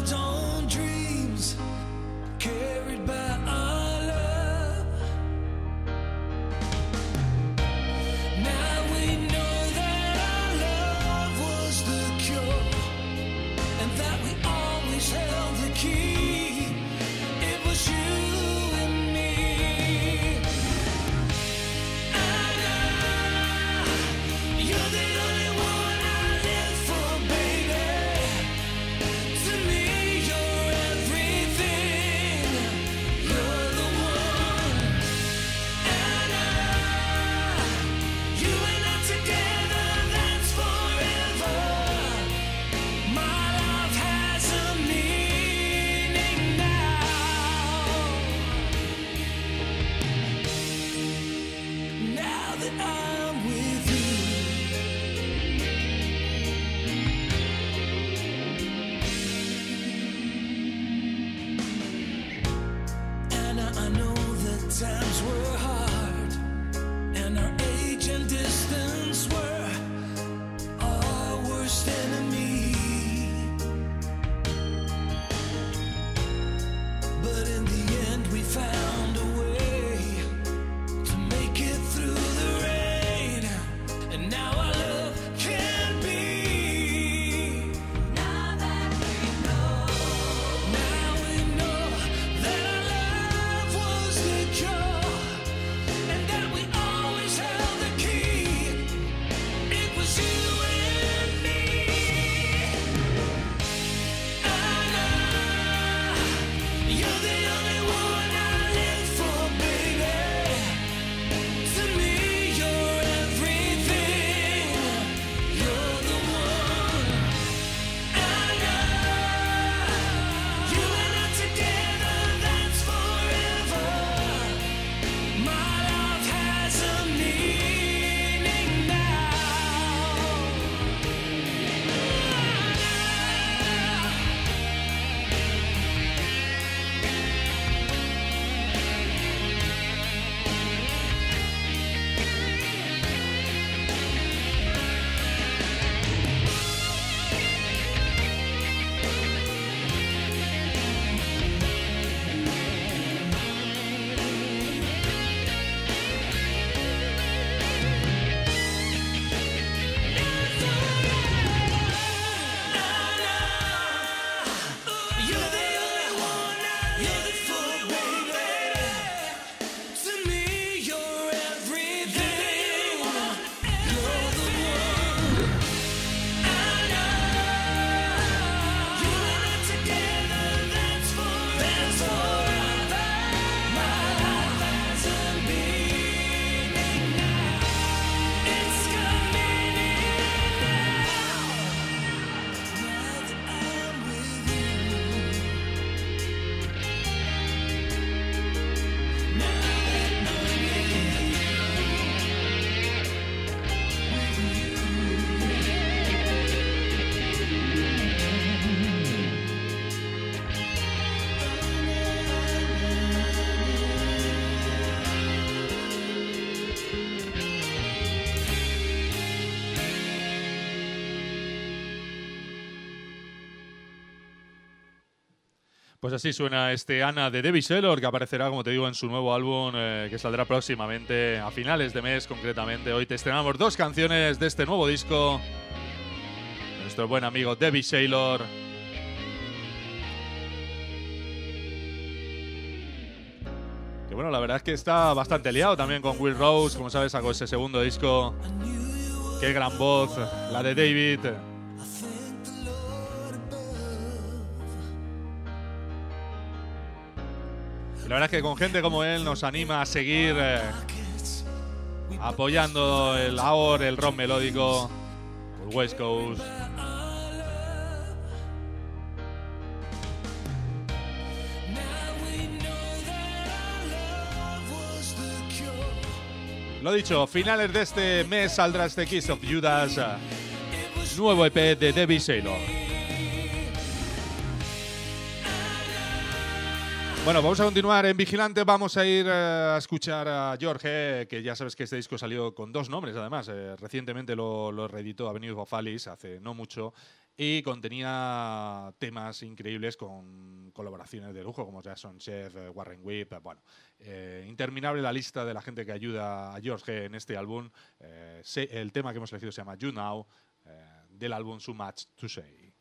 Pues así suena este Ana de Debbie Saylor, que aparecerá, como te digo, en su nuevo álbum eh, que saldrá próximamente, a finales de mes concretamente. Hoy te estrenamos dos canciones de este nuevo disco. Nuestro buen amigo Debbie Saylor. Que bueno, la verdad es que está bastante liado también con Will Rose, como sabes, sacó ese segundo disco. Qué gran voz, la de David. La verdad es que con gente como él nos anima a seguir eh, apoyando el AOR, el rock melódico, por West Coast. Lo dicho, finales de este mes saldrá este Kiss of Judas, eh, nuevo EP de Debbie Saylor. Bueno, vamos a continuar en Vigilante. Vamos a ir eh, a escuchar a Jorge, que ya sabes que este disco salió con dos nombres, además. Eh, recientemente lo, lo reeditó Avenue of Alice hace no mucho y contenía temas increíbles con colaboraciones de lujo, como Jason Chef, eh, Warren Whip. eh, Bueno, interminable la lista de la gente que ayuda a Jorge en este álbum. El tema que hemos elegido se llama You Now, del álbum So Much to Say.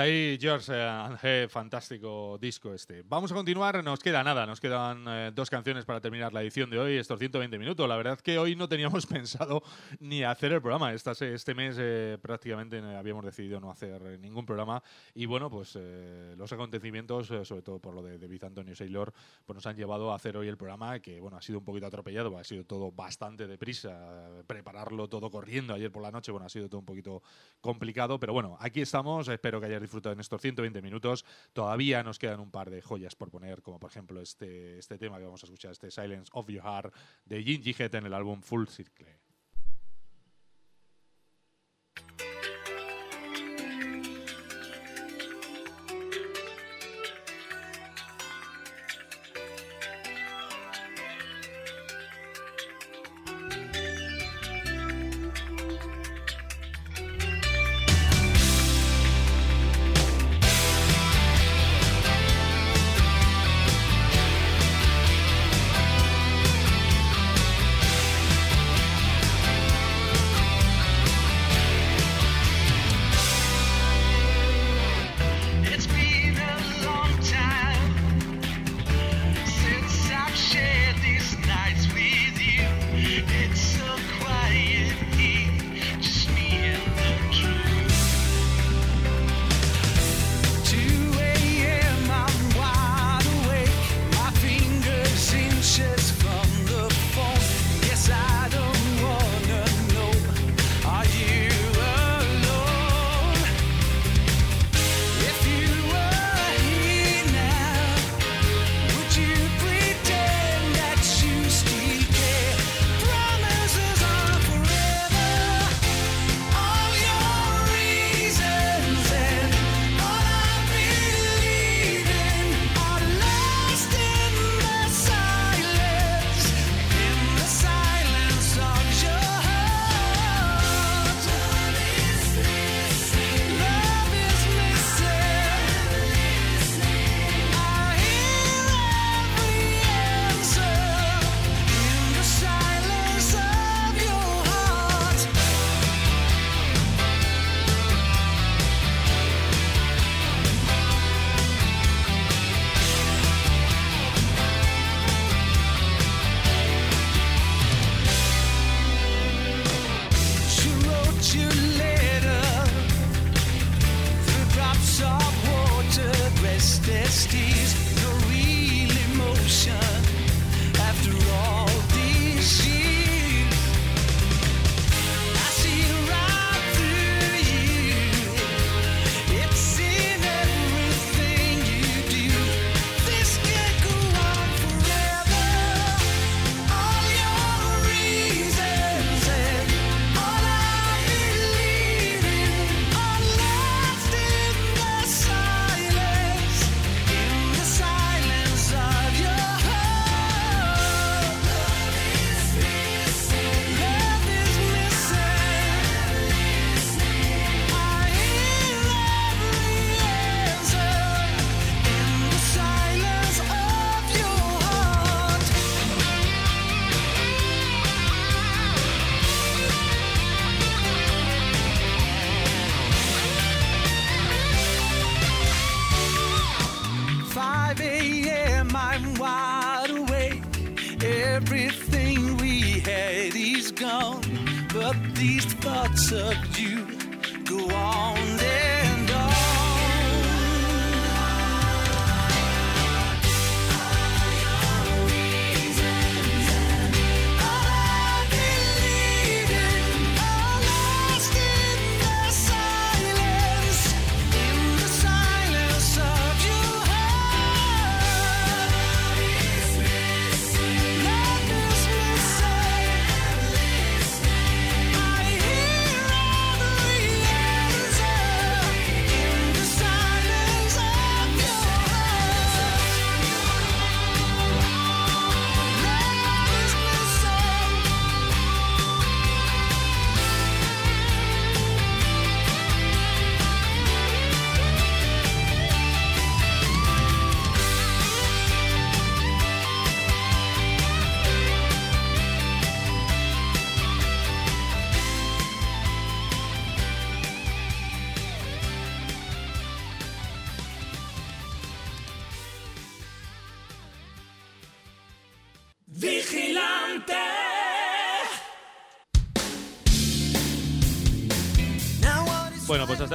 Ahí, George eh, fantástico disco este. Vamos a continuar, nos queda nada, nos quedan eh, dos canciones para terminar la edición de hoy, estos 120 minutos. La verdad que hoy no teníamos <laughs> pensado ni hacer el programa. Esta se- este mes eh, prácticamente eh, habíamos decidido no hacer ningún programa y bueno, pues los acontecimientos, sobre todo por lo de David Antonio Saylor, pues nos han llevado a hacer hoy el programa que bueno, ha sido un poquito atropellado, ha sido todo bastante deprisa, prepararlo todo corriendo ayer por la noche, bueno, ha sido todo un poquito complicado, pero bueno, aquí estamos, espero que hayáis disfrutado en estos 120 minutos. Todavía nos quedan un par de joyas por poner, como por ejemplo este, este tema que vamos a escuchar, este Silence of Your Heart de Gingy Head en el álbum Full Circle.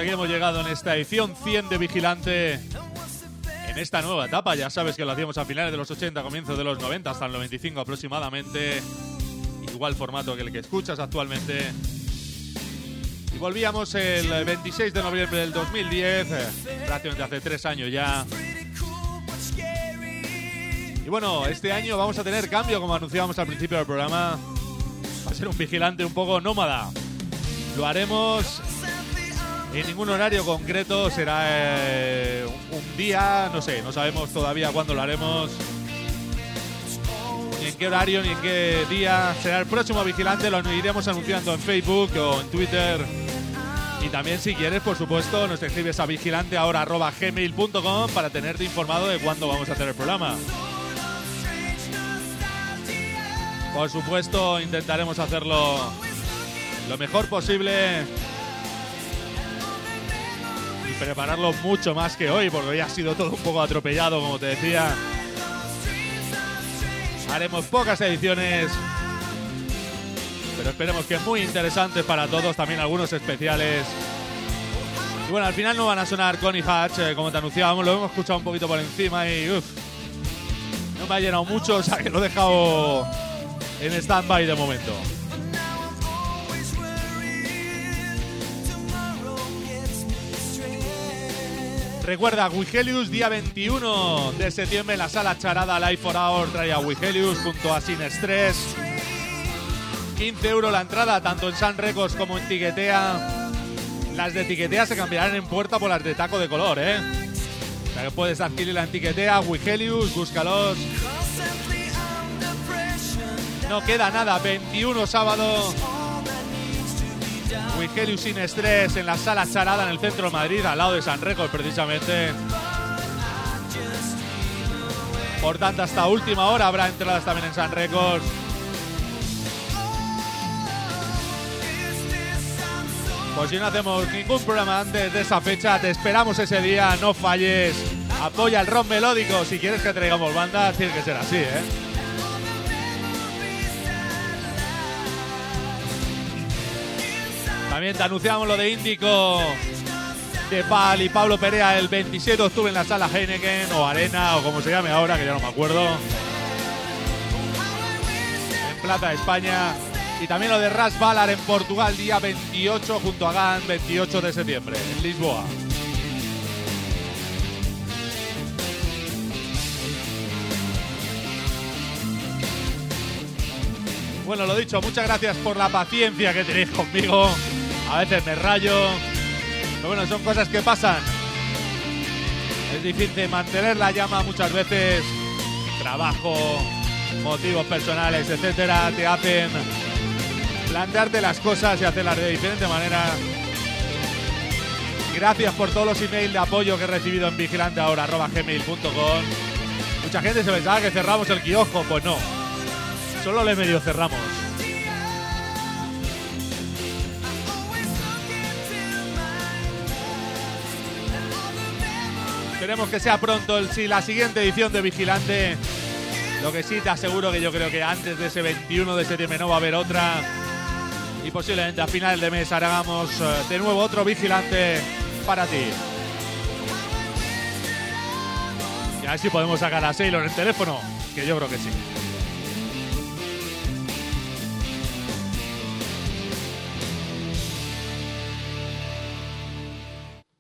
Hemos llegado en esta edición 100 de Vigilante. En esta nueva etapa, ya sabes que lo hacíamos a finales de los 80, comienzos de los 90, hasta el 95 aproximadamente. Igual formato que el que escuchas actualmente. Y volvíamos el 26 de noviembre del 2010, eh, prácticamente hace tres años ya. Y bueno, este año vamos a tener cambio, como anunciábamos al principio del programa. Va a ser un vigilante un poco nómada. Lo haremos en ningún horario concreto, será eh, un, día, no sé, no sabemos todavía cuándo lo haremos. Ni en qué horario, ni en qué día. Será el próximo vigilante, lo iremos anunciando en Facebook o en Twitter. Y también si quieres, por supuesto, nos escribes a vigilanteahora.gmail.com para tenerte informado de cuándo vamos a hacer el programa. Por supuesto, intentaremos hacerlo lo mejor posible prepararlo mucho más que hoy, porque hoy ha sido todo un poco atropellado, como te decía. Haremos pocas ediciones, pero esperemos que muy interesantes para todos, también algunos especiales. Y bueno, al final no van a sonar Connie Hatch, eh, como te anunciábamos, lo hemos escuchado un poquito por encima y uff, no me ha llenado mucho, o sea que lo he dejado en stand-by de momento. Recuerda, Wigelius, día 21 de septiembre en la sala charada Life for Hour. Trae a Wigelius junto a Sin Estrés. 15 euros la entrada, tanto en San Records como en Tiquetea. Las de Tiquetea se cambiarán en puerta por las de taco de color, ¿eh? O sea que puedes adquirirla en Tiquetea, Wigelius, búscalos. No queda nada, 21 sábado. Wigelius sin estrés en la sala charada en el centro de Madrid, al lado de San Record, precisamente. Por tanto, hasta última hora habrá entradas también en San Records. Pues si no hacemos ningún programa antes de esa fecha, te esperamos ese día, no falles. Apoya el rock melódico. Si quieres que traigamos banda, tiene que ser así, ¿eh? También te anunciamos lo de Índico de Pal y Pablo Perea el 27 de octubre en la sala Heineken o Arena o como se llame ahora, que ya no me acuerdo. En Plata, España. Y también lo de Ras Valar en Portugal, día 28 junto a GAN, 28 de septiembre, en Lisboa. Bueno, lo dicho, muchas gracias por la paciencia que tenéis conmigo. A veces me rayo. Pero bueno, son cosas que pasan. Es difícil mantener la llama muchas veces. Trabajo, motivos personales, etcétera, te hacen plantearte las cosas y hacerlas de diferente manera. Gracias por todos los emails de apoyo que he recibido en vigilanteahora.gmail.com Mucha gente se pensaba que cerramos el kiosco, pues no. Solo le medio cerramos. Esperemos que sea pronto el, la siguiente edición de Vigilante. Lo que sí te aseguro que yo creo que antes de ese 21 de septiembre no va a haber otra. Y posiblemente a finales de mes hagamos eh, de nuevo otro Vigilante para ti. Y a ver si podemos sacar a Sailor en el teléfono, que yo creo que sí.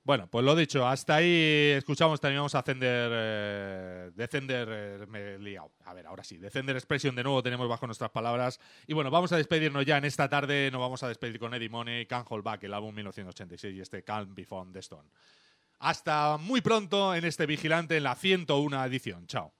Bueno, pues lo dicho, hasta ahí escuchamos, también vamos a Ascender, eh, Descender, eh, me he liado. A ver, ahora sí, Descender Expression de nuevo tenemos bajo nuestras palabras. Y bueno, vamos a despedirnos ya en esta tarde, nos vamos a despedir con Eddie Money, Can't Hold Back, el álbum 1986 y este Calm Before the Stone. Hasta muy pronto en este Vigilante en la 101 edición. Chao.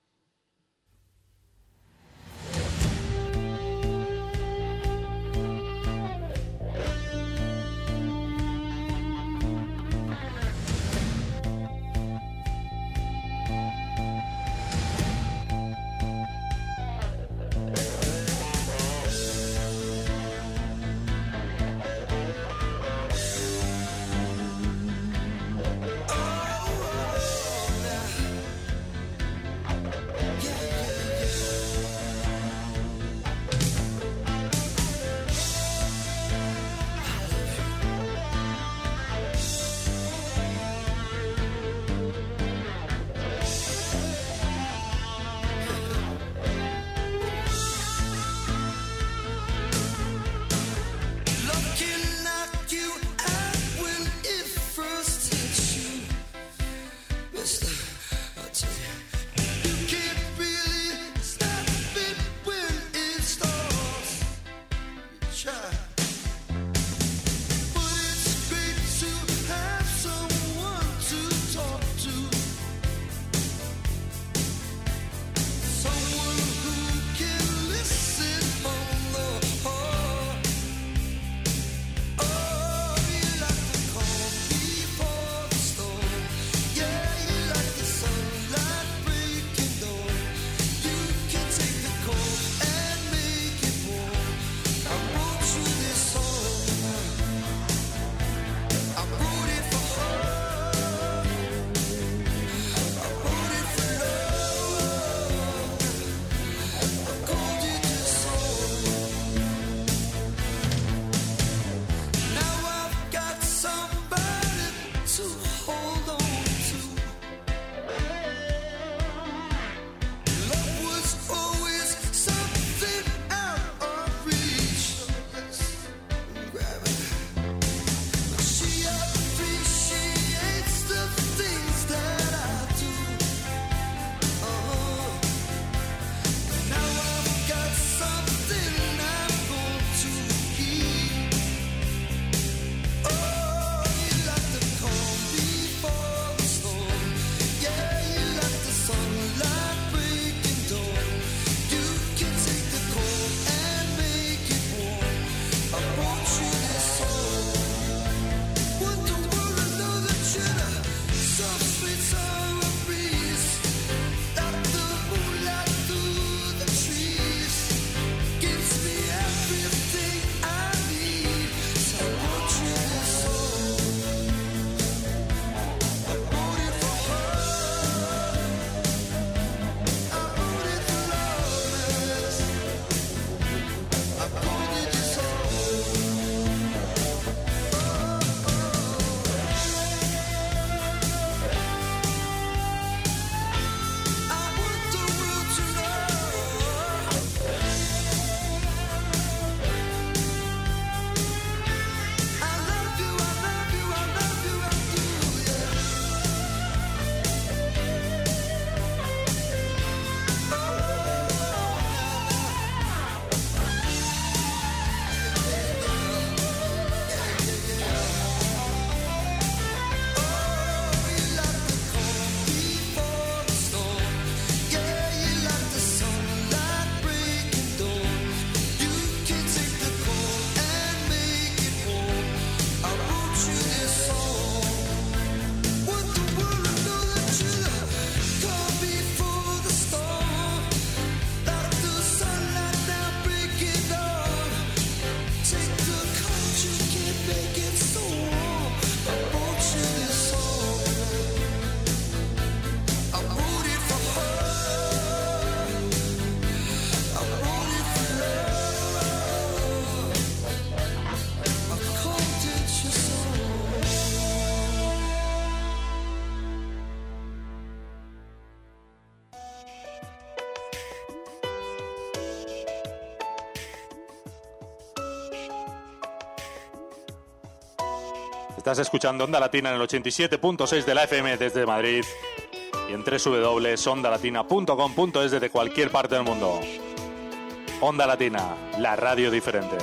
Estás escuchando Onda Latina en el 87.6 de la FM desde Madrid y en www.ondalatina.com.es desde cualquier parte del mundo. Onda Latina, la radio diferente.